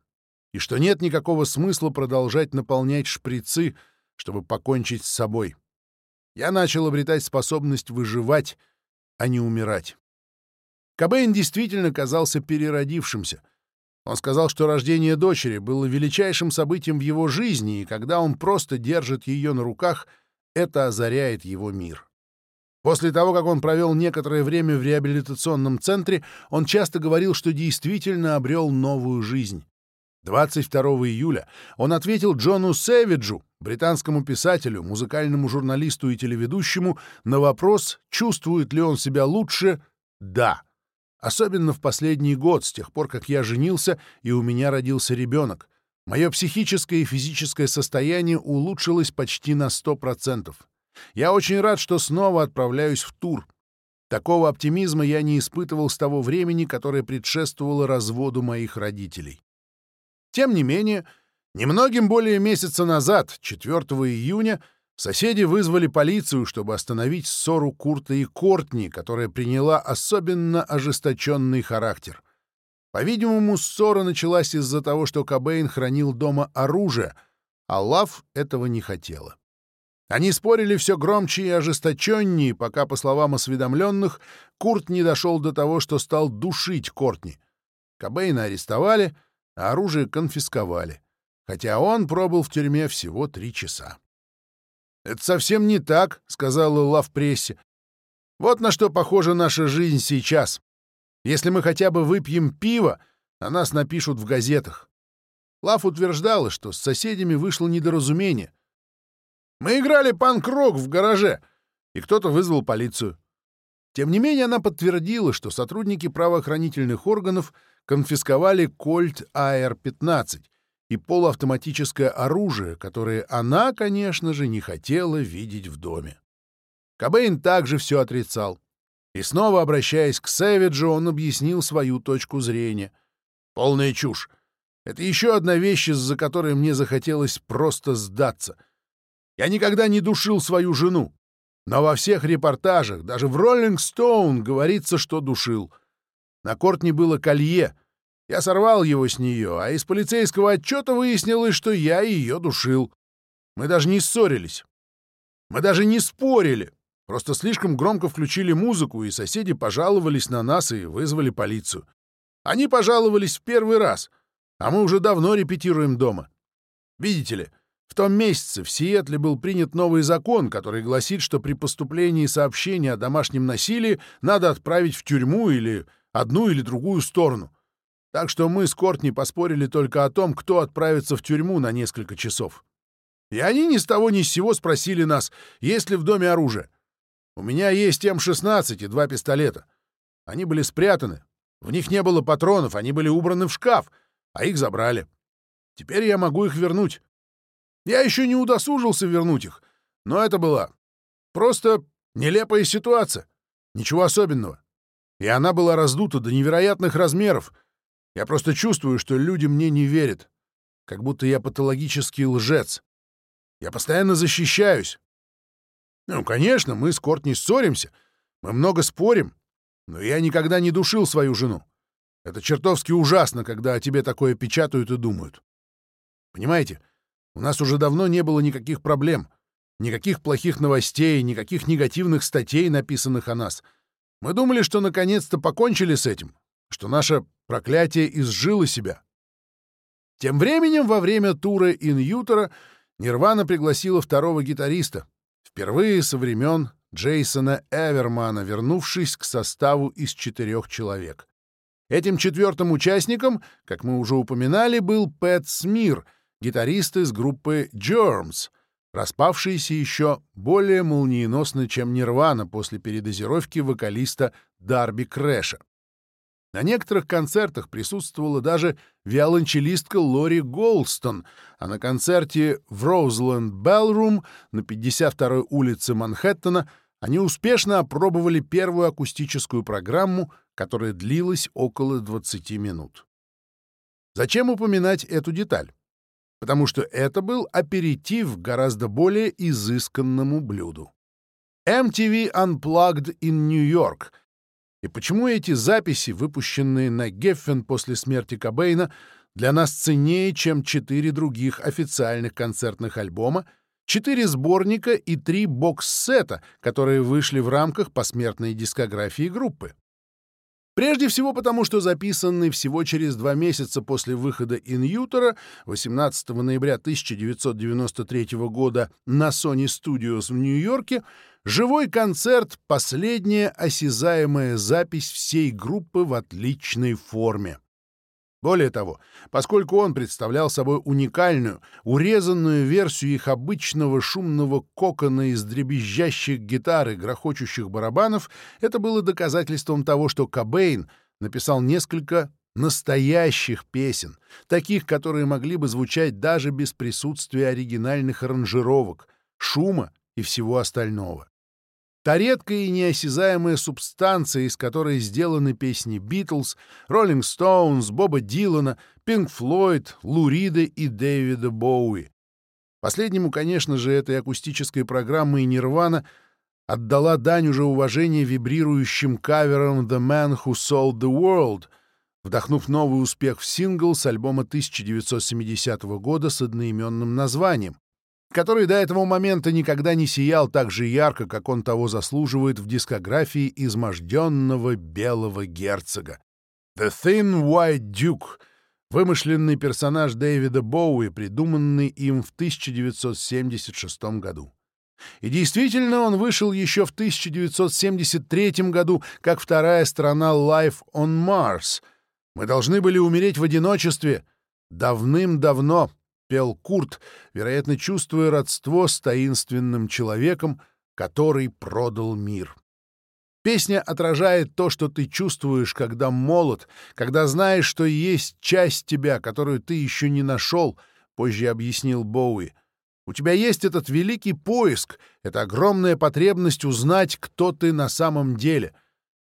и что нет никакого смысла продолжать наполнять шприцы, чтобы покончить с собой. Я начал обретать способность выживать, а не умирать. Кобейн действительно казался переродившимся. Он сказал, что рождение дочери было величайшим событием в его жизни, и когда он просто держит ее на руках, это озаряет его мир. После того, как он провел некоторое время в реабилитационном центре, он часто говорил, что действительно обрел новую жизнь. 22 июля он ответил Джону Сэвиджу, британскому писателю, музыкальному журналисту и телеведущему, на вопрос, чувствует ли он себя лучше, «да». Особенно в последний год, с тех пор, как я женился и у меня родился ребенок. Мое психическое и физическое состояние улучшилось почти на 100%. Я очень рад, что снова отправляюсь в тур. Такого оптимизма я не испытывал с того времени, которое предшествовало разводу моих родителей. Тем не менее, немногим более месяца назад, 4 июня, соседи вызвали полицию, чтобы остановить ссору Курта и Кортни, которая приняла особенно ожесточенный характер. По-видимому, ссора началась из-за того, что Кобейн хранил дома оружие, а Лав этого не хотела. Они спорили все громче и ожесточеннее, пока, по словам осведомленных, Курт не дошел до того, что стал душить Кортни. Кобейна арестовали, а оружие конфисковали, хотя он пробыл в тюрьме всего три часа. «Это совсем не так», — сказала Лав прессе. «Вот на что похожа наша жизнь сейчас. Если мы хотя бы выпьем пиво, о нас напишут в газетах». Лав утверждала, что с соседями вышло недоразумение — мы играли панк-рок в гараже, и кто-то вызвал полицию. Тем не менее, она подтвердила, что сотрудники правоохранительных органов конфисковали Кольт АР-15 и полуавтоматическое оружие, которое она, конечно же, не хотела видеть в доме. Кобейн также все отрицал. И снова, обращаясь к Сэвиджу, он объяснил свою точку зрения. Полная чушь. Это еще одна вещь, из-за которой мне захотелось просто сдаться — я никогда не душил свою жену. Но во всех репортажах, даже в «Роллинг Стоун» говорится, что душил. На Кортни было колье. Я сорвал его с нее, а из полицейского отчета выяснилось, что я ее душил. Мы даже не ссорились. Мы даже не спорили. Просто слишком громко включили музыку, и соседи пожаловались на нас и вызвали полицию. Они пожаловались в первый раз, а мы уже давно репетируем дома. Видите ли, в том месяце в Сиэтле был принят новый закон, который гласит, что при поступлении сообщения о домашнем насилии надо отправить в тюрьму или одну или другую сторону. Так что мы с Кортни поспорили только о том, кто отправится в тюрьму на несколько часов. И они ни с того ни с сего спросили нас, есть ли в доме оружие. У меня есть М-16 и два пистолета. Они были спрятаны. В них не было патронов, они были убраны в шкаф, а их забрали. Теперь я могу их вернуть. Я еще не удосужился вернуть их, но это была просто нелепая ситуация. Ничего особенного. И она была раздута до невероятных размеров. Я просто чувствую, что люди мне не верят. Как будто я патологический лжец. Я постоянно защищаюсь. Ну, конечно, мы с Корт не ссоримся. Мы много спорим. Но я никогда не душил свою жену. Это чертовски ужасно, когда о тебе такое печатают и думают. Понимаете, у нас уже давно не было никаких проблем, никаких плохих новостей, никаких негативных статей, написанных о нас. Мы думали, что наконец-то покончили с этим, что наше проклятие изжило себя. Тем временем, во время тура Иньютера Нирвана пригласила второго гитариста, впервые со времен Джейсона Эвермана, вернувшись к составу из четырех человек. Этим четвертым участником, как мы уже упоминали, был Пэт Смир — гитарист из группы Germs, распавшийся еще более молниеносно, чем Нирвана после передозировки вокалиста Дарби Крэша. На некоторых концертах присутствовала даже виолончелистка Лори Голстон, а на концерте в Роузленд Беллрум на 52-й улице Манхэттена они успешно опробовали первую акустическую программу, которая длилась около 20 минут. Зачем упоминать эту деталь? потому что это был аперитив гораздо более изысканному блюду. MTV Unplugged in New York. И почему эти записи, выпущенные на Геффен после смерти Кобейна, для нас ценнее, чем четыре других официальных концертных альбома, четыре сборника и три бокс-сета, которые вышли в рамках посмертной дискографии группы? Прежде всего потому, что записанный всего через два месяца после выхода «Иньютора» 18 ноября 1993 года на Sony Studios в Нью-Йорке, живой концерт — последняя осязаемая запись всей группы в отличной форме. Более того, поскольку он представлял собой уникальную, урезанную версию их обычного шумного кокона из дребезжащих гитар и грохочущих барабанов, это было доказательством того, что Кобейн написал несколько настоящих песен, таких, которые могли бы звучать даже без присутствия оригинальных аранжировок, шума и всего остального. Та редкая и неосязаемая субстанция, из которой сделаны песни Битлз, Роллинг Стоунс, Боба Дилана, Пинк Флойд, Лу Рида и Дэвида Боуи. Последнему, конечно же, этой акустической программы и Нирвана отдала дань уже уважения вибрирующим каверам «The Man Who Sold the World», вдохнув новый успех в сингл с альбома 1970 года с одноименным названием, который до этого момента никогда не сиял так же ярко, как он того заслуживает в дискографии изможденного белого герцога. «The Thin White Duke» — вымышленный персонаж Дэвида Боуи, придуманный им в 1976 году. И действительно, он вышел еще в 1973 году, как вторая сторона Life on Mars. Мы должны были умереть в одиночестве давным-давно, пел Курт, вероятно, чувствуя родство с таинственным человеком, который продал мир. Песня отражает то, что ты чувствуешь, когда молод, когда знаешь, что есть часть тебя, которую ты еще не нашел, позже объяснил Боуи. У тебя есть этот великий поиск, эта огромная потребность узнать, кто ты на самом деле.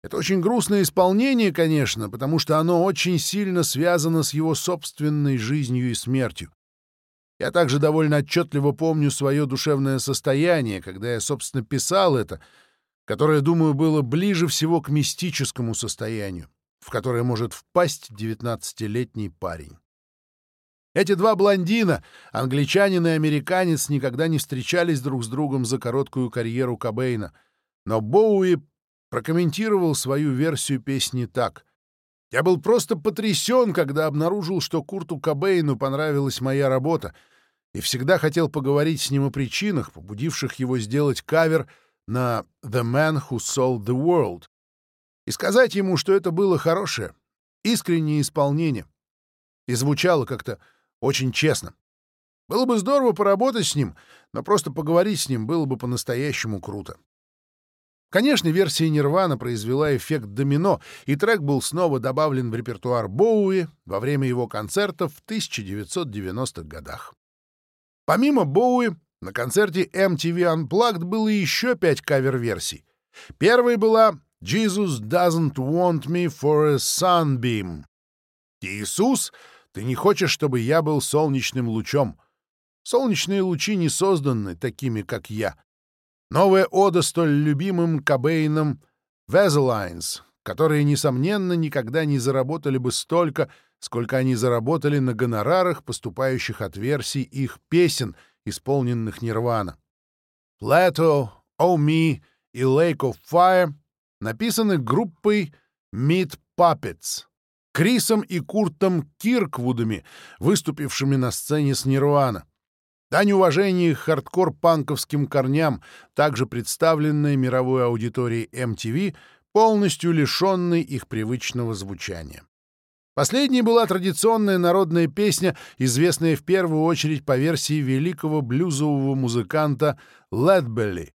Это очень грустное исполнение, конечно, потому что оно очень сильно связано с его собственной жизнью и смертью. Я также довольно отчетливо помню свое душевное состояние, когда я, собственно, писал это, которое, думаю, было ближе всего к мистическому состоянию, в которое может впасть девятнадцатилетний парень. Эти два блондина, англичанин и американец, никогда не встречались друг с другом за короткую карьеру Кобейна, но Боуи прокомментировал свою версию песни так. «Я был просто потрясен, когда обнаружил, что Курту Кобейну понравилась моя работа, и всегда хотел поговорить с ним о причинах, побудивших его сделать кавер на «The Man Who Sold the World» и сказать ему, что это было хорошее, искреннее исполнение, и звучало как-то очень честно. Было бы здорово поработать с ним, но просто поговорить с ним было бы по-настоящему круто. Конечно, версия Нирвана произвела эффект домино, и трек был снова добавлен в репертуар Боуи во время его концертов в 1990-х годах. Помимо Боуи, на концерте MTV Unplugged было еще пять кавер-версий. Первой была «Jesus doesn't want me for a sunbeam». «Иисус, ты не хочешь, чтобы я был солнечным лучом?» Солнечные лучи не созданы такими, как я. Новая ода столь любимым Кобейном «Vaselines», которые, несомненно, никогда не заработали бы столько, сколько они заработали на гонорарах, поступающих от версий их песен, исполненных Нирвана. «Plateau», «Oh Me» и «Lake of Fire» написаны группой Meat Puppets, Крисом и Куртом Кирквудами, выступившими на сцене с Нирвана. Дань уважения хардкор-панковским корням, также представленная мировой аудиторией MTV, полностью лишенной их привычного звучания. Последней была традиционная народная песня, известная в первую очередь по версии великого блюзового музыканта Ледбелли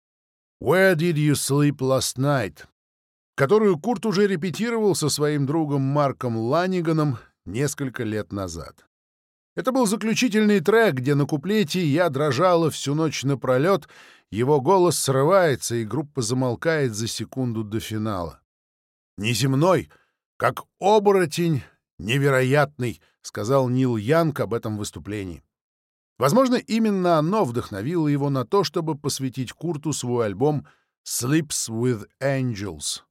«Where did you sleep last night?», которую Курт уже репетировал со своим другом Марком Ланиганом несколько лет назад. Это был заключительный трек, где на куплете «Я дрожала всю ночь напролет», его голос срывается, и группа замолкает за секунду до финала. Неземной, как оборотень, невероятный, сказал Нил Янг об этом выступлении. Возможно, именно оно вдохновило его на то, чтобы посвятить Курту свой альбом «Sleeps with Angels».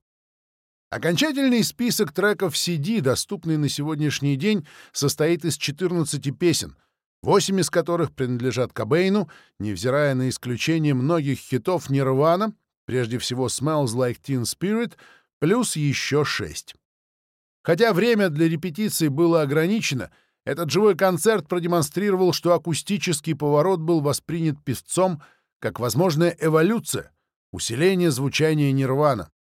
Окончательный список треков CD, доступный на сегодняшний день, состоит из 14 песен, восемь из которых принадлежат Кобейну, невзирая на исключение многих хитов Нирвана, прежде всего «Smells Like Teen Spirit», плюс еще шесть. Хотя время для репетиции было ограничено, этот живой концерт продемонстрировал, что акустический поворот был воспринят певцом как возможная эволюция, усиление звучания Нирвана.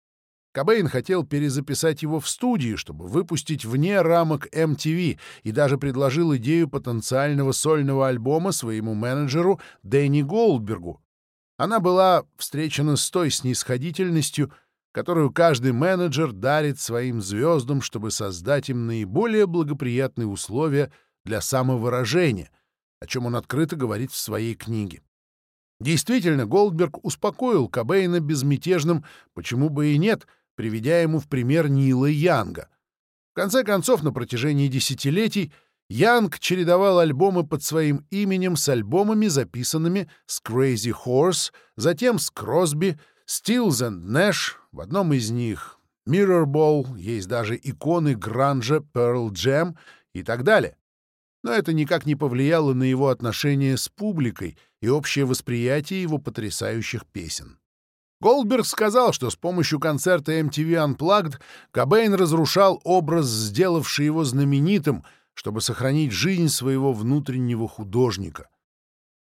Кобейн хотел перезаписать его в студии, чтобы выпустить вне рамок MTV, и даже предложил идею потенциального сольного альбома своему менеджеру Дэнни Голдбергу. Она была встречена с той снисходительностью, которую каждый менеджер дарит своим звездам, чтобы создать им наиболее благоприятные условия для самовыражения, о чем он открыто говорит в своей книге. Действительно, Голдберг успокоил Кобейна безмятежным, почему бы и нет, приведя ему в пример Нила Янга. В конце концов, на протяжении десятилетий Янг чередовал альбомы под своим именем с альбомами, записанными с Crazy Horse, затем с Кросби, Stills and Nash, в одном из них Mirrorball, есть даже иконы гранжа Pearl Jam и так далее. Но это никак не повлияло на его отношения с публикой и общее восприятие его потрясающих песен. Голдберг сказал, что с помощью концерта MTV Unplugged Кобейн разрушал образ, сделавший его знаменитым — чтобы сохранить жизнь своего внутреннего художника.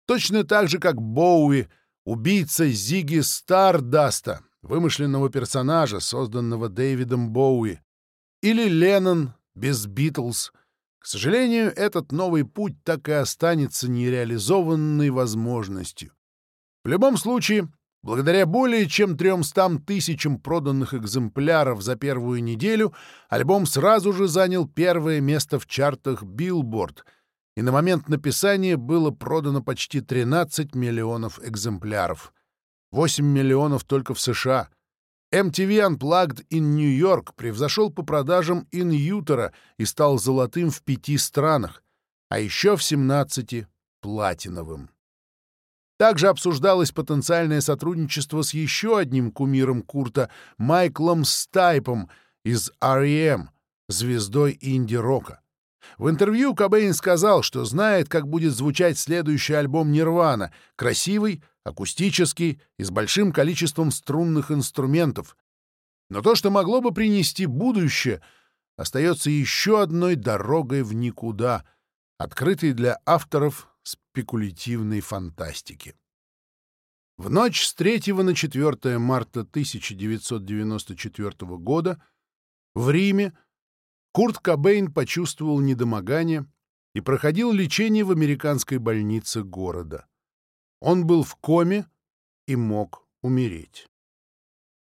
Точно так же, как Боуи, убийца Зиги Стардаста, вымышленного персонажа, созданного Дэвидом Боуи, или Леннон без Битлз. К сожалению, этот новый путь так и останется нереализованной возможностью. В любом случае, Благодаря более чем 300 тысячам проданных экземпляров за первую неделю альбом сразу же занял первое место в чартах Billboard, и на момент написания было продано почти 13 миллионов экземпляров. 8 миллионов только в США. MTV Unplugged in New York превзошел по продажам In Utero и стал золотым в пяти странах, а еще в 17 — платиновым. Также обсуждалось потенциальное сотрудничество с еще одним кумиром Курта, Майклом Стайпом из R.E.M., звездой инди-рока. В интервью Кобейн сказал, что знает, как будет звучать следующий альбом «Нирвана» — красивый, акустический и с большим количеством струнных инструментов. Но то, что могло бы принести будущее, остается еще одной дорогой в никуда, открытой для авторов спекулятивной фантастики. В ночь с 3 на 4 марта 1994 года в Риме Курт Кобейн почувствовал недомогание и проходил лечение в американской больнице города. Он был в коме и мог умереть.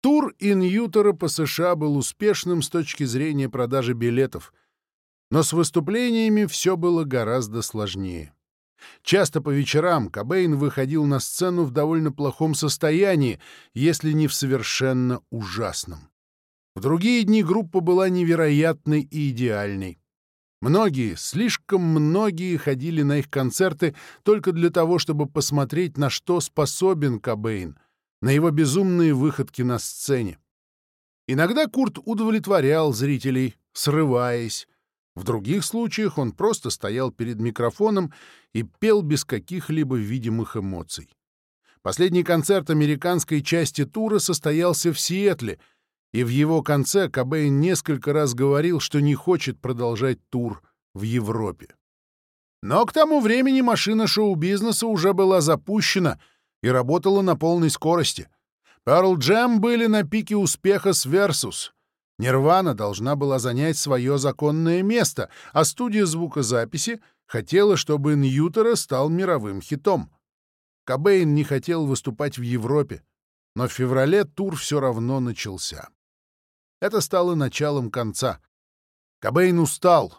Тур Иньютера по США был успешным с точки зрения продажи билетов, но с выступлениями все было гораздо сложнее. Часто по вечерам Кобейн выходил на сцену в довольно плохом состоянии, если не в совершенно ужасном. В другие дни группа была невероятной и идеальной. Многие, слишком многие ходили на их концерты только для того, чтобы посмотреть, на что способен Кобейн, на его безумные выходки на сцене. Иногда Курт удовлетворял зрителей, срываясь, в других случаях он просто стоял перед микрофоном и пел без каких-либо видимых эмоций. Последний концерт американской части тура состоялся в Сиэтле, и в его конце Кобейн несколько раз говорил, что не хочет продолжать тур в Европе. Но к тому времени машина шоу-бизнеса уже была запущена и работала на полной скорости. Pearl Jam были на пике успеха с Versus — Нирвана должна была занять свое законное место, а студия звукозаписи хотела, чтобы Ньютера стал мировым хитом. Кобейн не хотел выступать в Европе, но в феврале тур все равно начался. Это стало началом конца. Кобейн устал.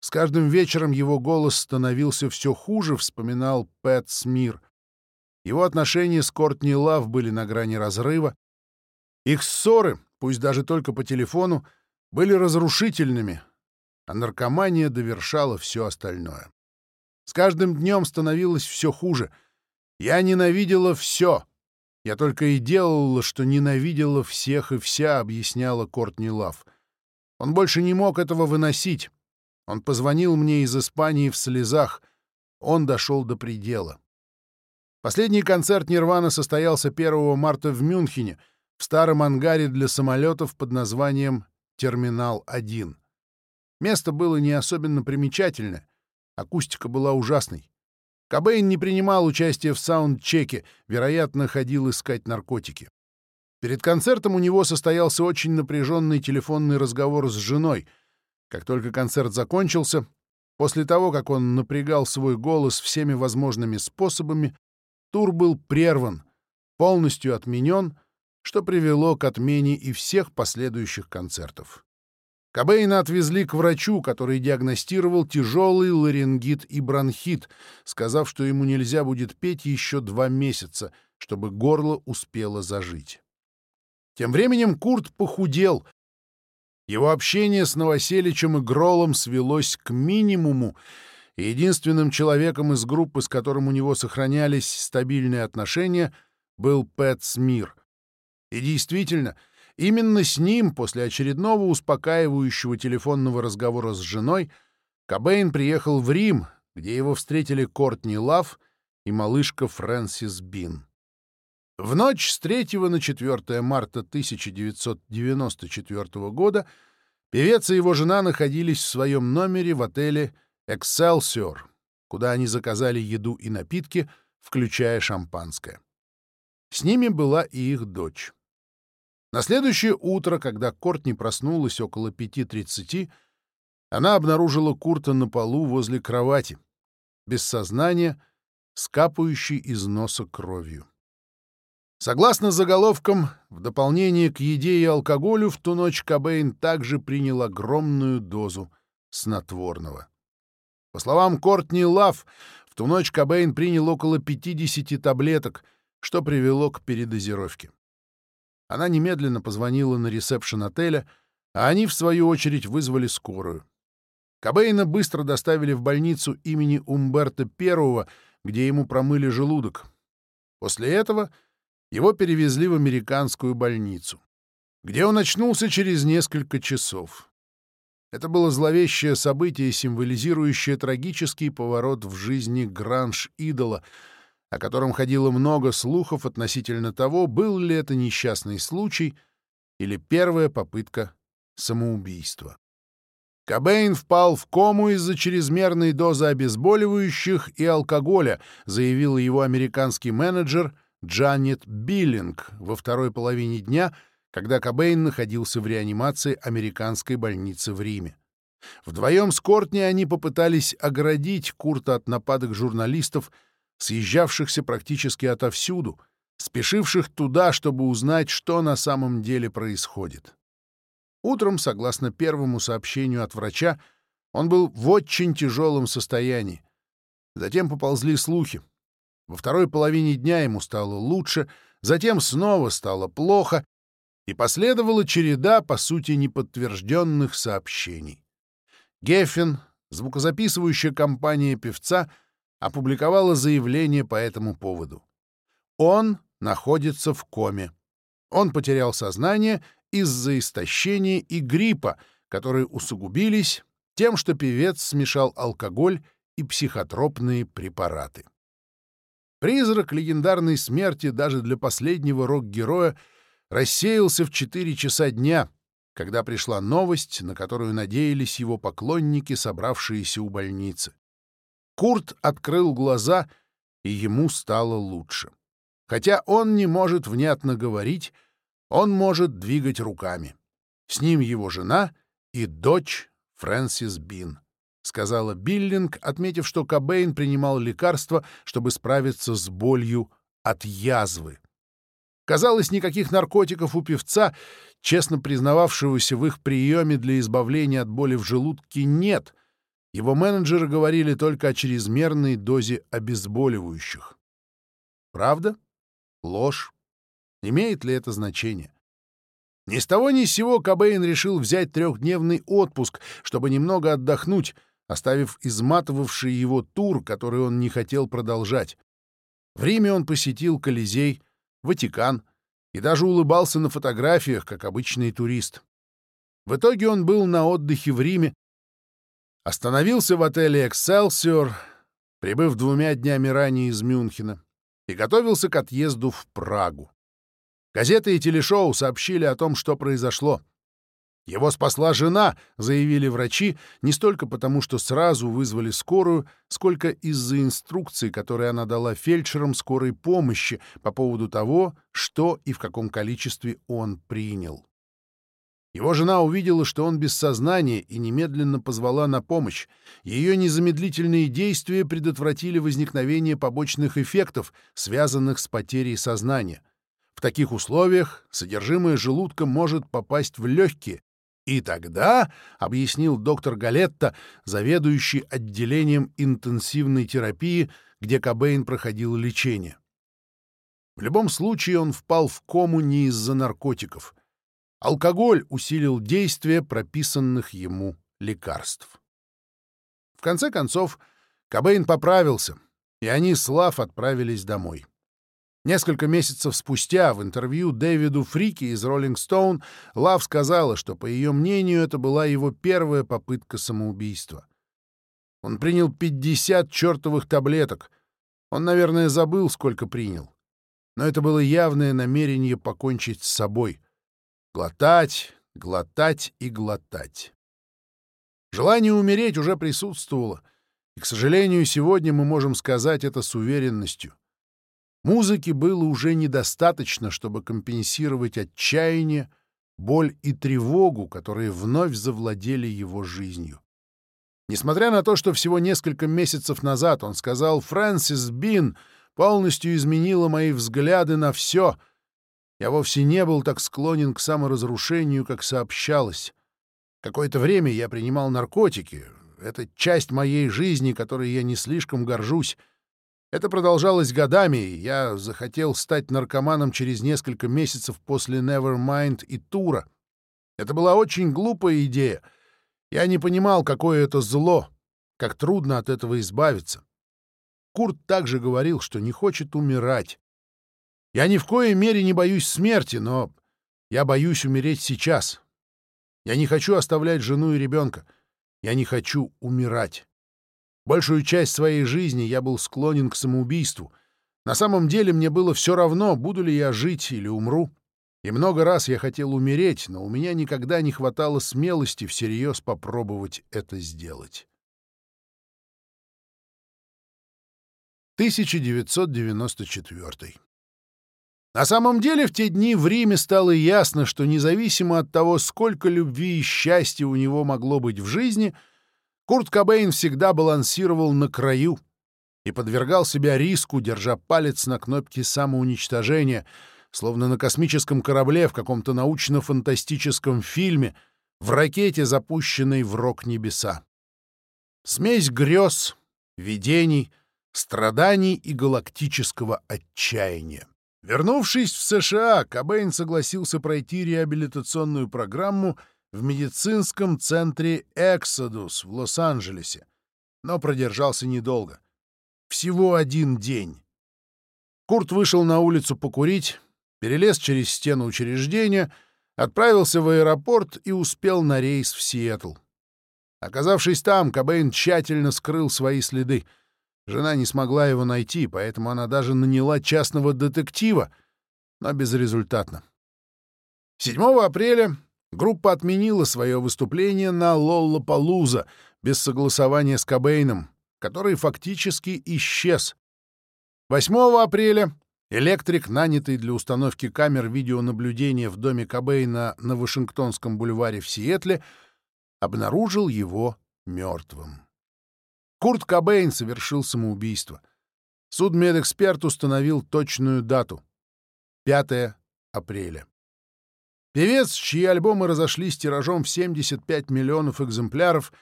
С каждым вечером его голос становился все хуже, вспоминал Пэт Смир. Его отношения с Кортни Лав были на грани разрыва. Их ссоры пусть даже только по телефону, были разрушительными, а наркомания довершала все остальное. С каждым днем становилось все хуже. Я ненавидела все. Я только и делала, что ненавидела всех и вся, объясняла Кортни Лав. Он больше не мог этого выносить. Он позвонил мне из Испании в слезах. Он дошел до предела. Последний концерт Нирвана состоялся 1 марта в Мюнхене — в старом ангаре для самолетов под названием «Терминал-1». Место было не особенно примечательное, акустика была ужасной. Кобейн не принимал участия в саундчеке, вероятно, ходил искать наркотики. Перед концертом у него состоялся очень напряженный телефонный разговор с женой. Как только концерт закончился, после того, как он напрягал свой голос всеми возможными способами, тур был прерван, полностью отменен — что привело к отмене и всех последующих концертов. Кобейна отвезли к врачу, который диагностировал тяжелый ларингит и бронхит, сказав, что ему нельзя будет петь еще два месяца, чтобы горло успело зажить. Тем временем Курт похудел. Его общение с Новоселичем и Гролом свелось к минимуму, и единственным человеком из группы, с которым у него сохранялись стабильные отношения, был Пэт Смир. И действительно, именно с ним, после очередного успокаивающего телефонного разговора с женой, Кобейн приехал в Рим, где его встретили Кортни Лав и малышка Фрэнсис Бин. В ночь с 3 на 4 марта 1994 года певец и его жена находились в своем номере в отеле «Экселсиор», куда они заказали еду и напитки, включая шампанское. С ними была и их дочь. На следующее утро, когда Кортни проснулась около 5.30, она обнаружила Курта на полу возле кровати, без сознания, скапающий из носа кровью. Согласно заголовкам, в дополнение к еде и алкоголю в ту ночь Кобейн также принял огромную дозу снотворного. По словам Кортни Лав, в ту ночь Кобейн принял около 50 таблеток, что привело к передозировке. Она немедленно позвонила на ресепшн отеля, а они, в свою очередь, вызвали скорую. Кобейна быстро доставили в больницу имени Умберта I, где ему промыли желудок. После этого его перевезли в американскую больницу, где он очнулся через несколько часов. Это было зловещее событие, символизирующее трагический поворот в жизни Гранж-идола, о котором ходило много слухов относительно того, был ли это несчастный случай или первая попытка самоубийства. Кобейн впал в кому из-за чрезмерной дозы обезболивающих и алкоголя, заявил его американский менеджер — Джанет Биллинг во второй половине дня, когда Кобейн находился в реанимации американской больницы в Риме. Вдвоем с Кортни они попытались оградить Курта от нападок журналистов, съезжавшихся практически отовсюду, спешивших туда, чтобы узнать, что на самом деле происходит. Утром, согласно первому сообщению от врача, он был в очень тяжелом состоянии. Затем поползли слухи. Во второй половине дня ему стало лучше, затем снова стало плохо, и последовала череда, по сути, неподтвержденных сообщений. Геффин, звукозаписывающая компания певца, опубликовала заявление по этому поводу. Он находится в коме. Он потерял сознание из-за истощения и гриппа, которые усугубились тем, что певец смешал алкоголь и психотропные препараты. Призрак легендарной смерти даже для последнего рок-героя рассеялся в 4 часа дня, когда пришла новость, на которую надеялись его поклонники, собравшиеся у больницы. Курт открыл глаза, и ему стало лучше. Хотя он не может внятно говорить, он может двигать руками. С ним его жена и дочь Фрэнсис Бин. — сказала Биллинг, отметив, что Кобейн принимал лекарства, чтобы справиться с болью от язвы. Казалось, никаких наркотиков у певца, честно признававшегося в их приеме для избавления от боли в желудке, нет. Его менеджеры говорили только о чрезмерной дозе обезболивающих. Правда? Ложь? Имеет ли это значение? Ни с того ни с сего Кобейн решил взять трехдневный отпуск, чтобы немного отдохнуть, оставив изматывавший его тур, который он не хотел продолжать. В Риме он посетил Колизей, Ватикан и даже улыбался на фотографиях, как обычный турист. В итоге он был на отдыхе в Риме, остановился в отеле «Экселсиор», прибыв двумя днями ранее из Мюнхена, и готовился к отъезду в Прагу. Газеты и телешоу сообщили о том, что произошло — его спасла жена, заявили врачи, не столько потому, что сразу вызвали скорую, сколько из-за инструкций, которые она дала фельдшерам скорой помощи по поводу того, что и в каком количестве он принял. Его жена увидела, что он без сознания, и немедленно позвала на помощь. Ее незамедлительные действия предотвратили возникновение побочных эффектов, связанных с потерей сознания. В таких условиях содержимое желудка может попасть в легкие, и тогда, — объяснил доктор Галетта, заведующий отделением интенсивной терапии, где Кобейн проходил лечение. В любом случае он впал в кому не из-за наркотиков. Алкоголь усилил действие прописанных ему лекарств. В конце концов, Кобейн поправился, и они с Лав отправились домой. Несколько месяцев спустя в интервью Дэвиду Фрике из Rolling Stone Лав сказала, что, по ее мнению, это была его первая попытка самоубийства. Он принял 50 чертовых таблеток. Он, наверное, забыл, сколько принял. Но это было явное намерение покончить с собой. Глотать, глотать и глотать. Желание умереть уже присутствовало, и, к сожалению, сегодня мы можем сказать это с уверенностью — Музыки было уже недостаточно, чтобы компенсировать отчаяние, боль и тревогу, которые вновь завладели его жизнью. Несмотря на то, что всего несколько месяцев назад он сказал «Фрэнсис Бин полностью изменила мои взгляды на все», я вовсе не был так склонен к саморазрушению, как сообщалось. Какое-то время я принимал наркотики. Это часть моей жизни, которой я не слишком горжусь. Это продолжалось годами, я захотел стать наркоманом через несколько месяцев после Nevermind и тура. Это была очень глупая идея. Я не понимал, какое это зло, как трудно от этого избавиться. Курт также говорил, что не хочет умирать. Я ни в коей мере не боюсь смерти, но я боюсь умереть сейчас. Я не хочу оставлять жену и ребенка. Я не хочу умирать. Большую часть своей жизни я был склонен к самоубийству. На самом деле мне было все равно, буду ли я жить или умру. И много раз я хотел умереть, но у меня никогда не хватало смелости всерьез попробовать это сделать. 1994 На самом деле в те дни в Риме стало ясно, что независимо от того, сколько любви и счастья у него могло быть в жизни — Курт Кобейн всегда балансировал на краю и подвергал себя риску, держа палец на кнопке самоуничтожения, словно на космическом корабле в каком-то научно-фантастическом фильме, в ракете, запущенной в рок-небеса. Смесь грез, видений, страданий и галактического отчаяния. Вернувшись в США, Кобейн согласился пройти реабилитационную программу — в медицинском центре «Эксодус» в Лос-Анджелесе, но продержался недолго. Всего один день. Курт вышел на улицу покурить, перелез через стену учреждения, отправился в аэропорт и успел на рейс в Сиэтл. Оказавшись там, Кобейн тщательно скрыл свои следы. Жена не смогла его найти, поэтому она даже наняла частного детектива, но безрезультатно. 7 апреля Группа отменила свое выступление на Лоллапалуза без согласования с Кобейном, который фактически исчез. 8 апреля электрик, нанятый для установки камер видеонаблюдения в доме Кобейна на Вашингтонском бульваре в Сиэтле, обнаружил его мертвым. Курт Кобейн совершил самоубийство. Судмедэксперт установил точную дату — 5 апреля. Певец, чьи альбомы разошлись тиражом в 75 миллионов экземпляров,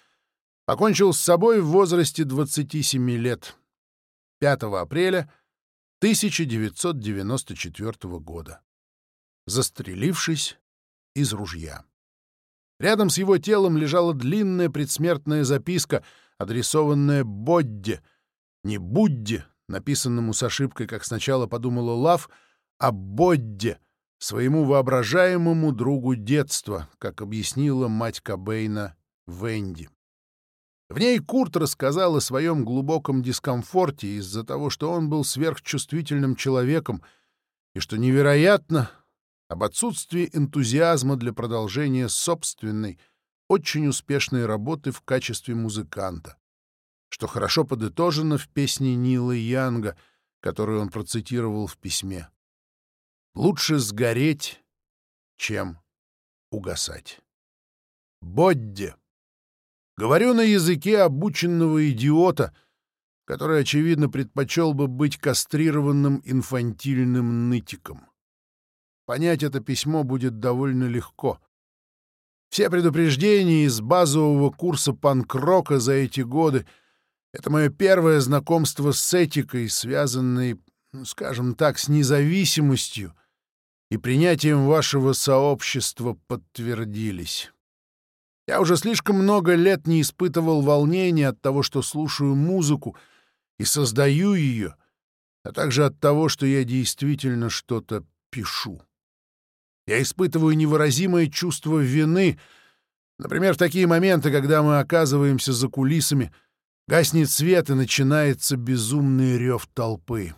покончил с собой в возрасте 27 лет. 5 апреля 1994 года. Застрелившись из ружья. Рядом с его телом лежала длинная предсмертная записка, адресованная Бодде, не Будде, написанному с ошибкой, как сначала подумала Лав, а Бодде, своему воображаемому другу детства, как объяснила мать Кобейна Венди. В ней Курт рассказал о своем глубоком дискомфорте из-за того, что он был сверхчувствительным человеком, и что невероятно об отсутствии энтузиазма для продолжения собственной, очень успешной работы в качестве музыканта, что хорошо подытожено в песне Нила Янга, которую он процитировал в письме. Лучше сгореть, чем угасать. Бодде. Говорю на языке обученного идиота, который, очевидно, предпочел бы быть кастрированным инфантильным нытиком. понять это письмо будет довольно легко. Все предупреждения из базового курса панк-рока за эти годы — это мое первое знакомство с этикой, связанной, ну, скажем так, с независимостью и принятием вашего сообщества подтвердились. Я уже слишком много лет не испытывал волнения от того, что слушаю музыку и создаю ее, а также от того, что я действительно что-то пишу. Я испытываю невыразимое чувство вины, например, в такие моменты, когда мы оказываемся за кулисами, гаснет свет и начинается безумный рев толпы.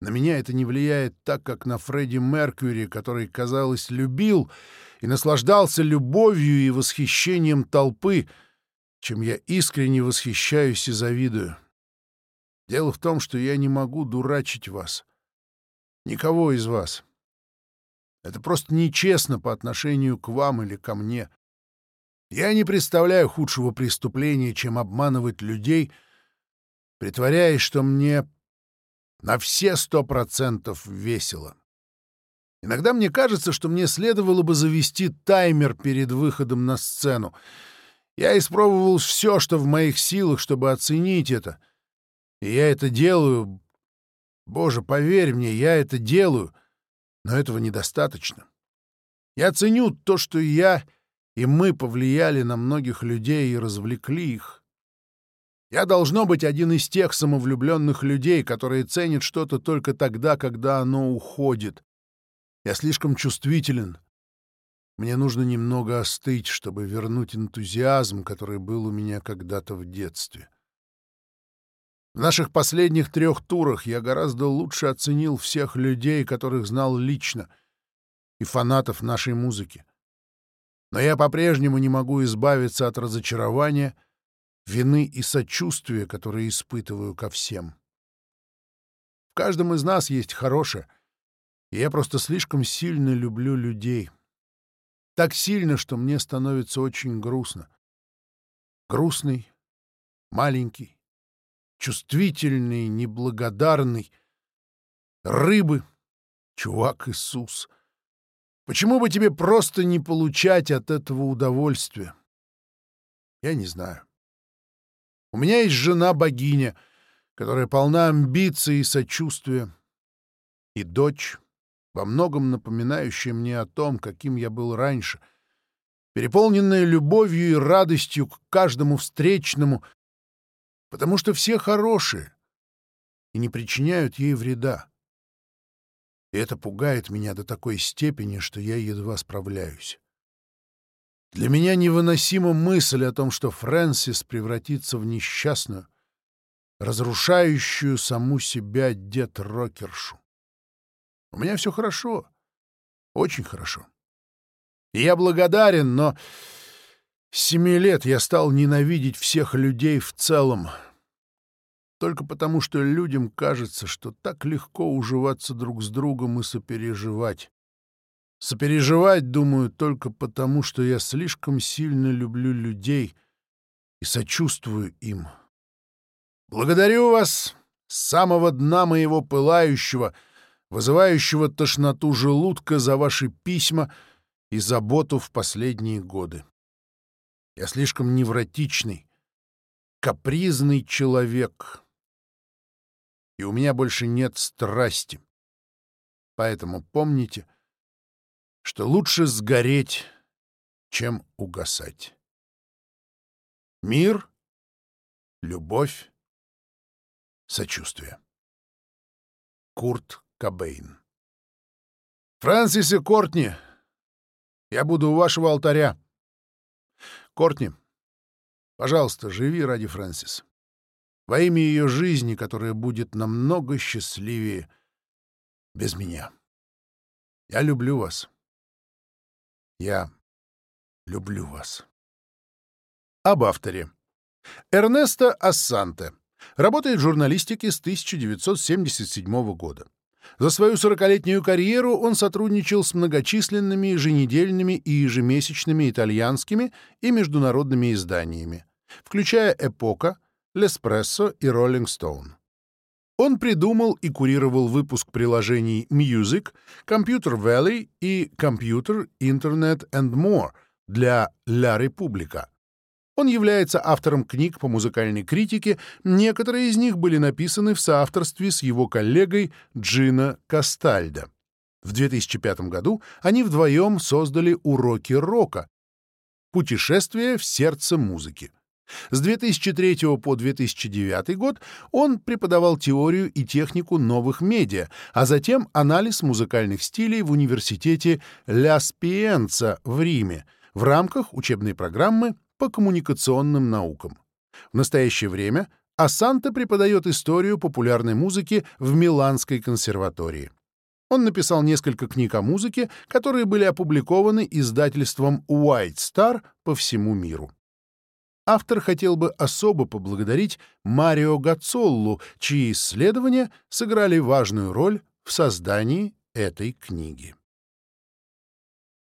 На меня это не влияет так, как на Фредди Меркьюри, который, казалось, любил и наслаждался любовью и восхищением толпы, чем я искренне восхищаюсь и завидую. Дело в том, что я не могу дурачить вас. Никого из вас. Это просто нечестно по отношению к вам или ко мне. Я не представляю худшего преступления, чем обманывать людей, притворяясь, что мне на все сто процентов весело. Иногда мне кажется, что мне следовало бы завести таймер перед выходом на сцену. Я испробовал все, что в моих силах, чтобы оценить это. И я это делаю. Боже, поверь мне, я это делаю. Но этого недостаточно. Я ценю то, что я и мы повлияли на многих людей и развлекли их. Я должно быть один из тех самовлюбленных людей, которые ценят что-то только тогда, когда оно уходит. Я слишком чувствителен. Мне нужно немного остыть, чтобы вернуть энтузиазм, который был у меня когда-то в детстве. В наших последних трех турах я гораздо лучше оценил всех людей, которых знал лично, и фанатов нашей музыки. Но я по-прежнему не могу избавиться от разочарования — вины и сочувствия, которые испытываю ко всем. В каждом из нас есть хорошее, и я просто слишком сильно люблю людей. Так сильно, что мне становится очень грустно. Грустный, маленький, чувствительный, неблагодарный. Рыбы, чувак Иисус. Почему бы тебе просто не получать от этого удовольствия? Я не знаю. У меня есть жена-богиня, которая полна амбиций и сочувствия, и дочь, во многом напоминающая мне о том, каким я был раньше, переполненная любовью и радостью к каждому встречному, потому что все хорошие и не причиняют ей вреда. И это пугает меня до такой степени, что я едва справляюсь. Для меня невыносима мысль о том, что Фрэнсис превратится в несчастную, разрушающую саму себя дед-рокершу. У меня все хорошо, очень хорошо. И я благодарен, но с семи лет я стал ненавидеть всех людей в целом, только потому что людям кажется, что так легко уживаться друг с другом и сопереживать. Сопереживать, думаю, только потому, что я слишком сильно люблю людей и сочувствую им. Благодарю вас с самого дна моего пылающего, вызывающего тошноту желудка за ваши письма и заботу в последние годы. Я слишком невротичный, капризный человек, и у меня больше нет страсти. Поэтому помните — что лучше сгореть, чем угасать. Мир, любовь, сочувствие. Курт Кобейн Фрэнсис и Кортни, я буду у вашего алтаря. Кортни, пожалуйста, живи ради Фрэнсис. Во имя ее жизни, которая будет намного счастливее без меня. Я люблю вас. Я люблю вас. Об авторе. Эрнесто Ассанте. Работает в журналистике с 1977 года. За свою сорокалетнюю карьеру он сотрудничал с многочисленными еженедельными и ежемесячными итальянскими и международными изданиями, включая «Эпока», «Леспрессо» и «Роллинг Стоун». Он придумал и курировал выпуск приложений Music, Computer Valley и Computer, Internet and More для La Repubblica. Он является автором книг по музыкальной критике, некоторые из них были написаны в соавторстве с его коллегой Джино Кастальдо. В 2005 году они вдвоем создали «Уроки рока» — путешествие в сердце музыки. С 2003 по 2009 год он преподавал теорию и технику новых медиа, а затем анализ музыкальных стилей в университете Ля Спиенца в Риме в рамках учебной программы по коммуникационным наукам. В настоящее время Асанта преподает историю популярной музыки в Миланской консерватории. Он написал несколько книг о музыке, которые были опубликованы издательством White Star по всему миру. Автор хотел бы особо поблагодарить Марио Гацоллу, чьи исследования сыграли важную роль в создании этой книги.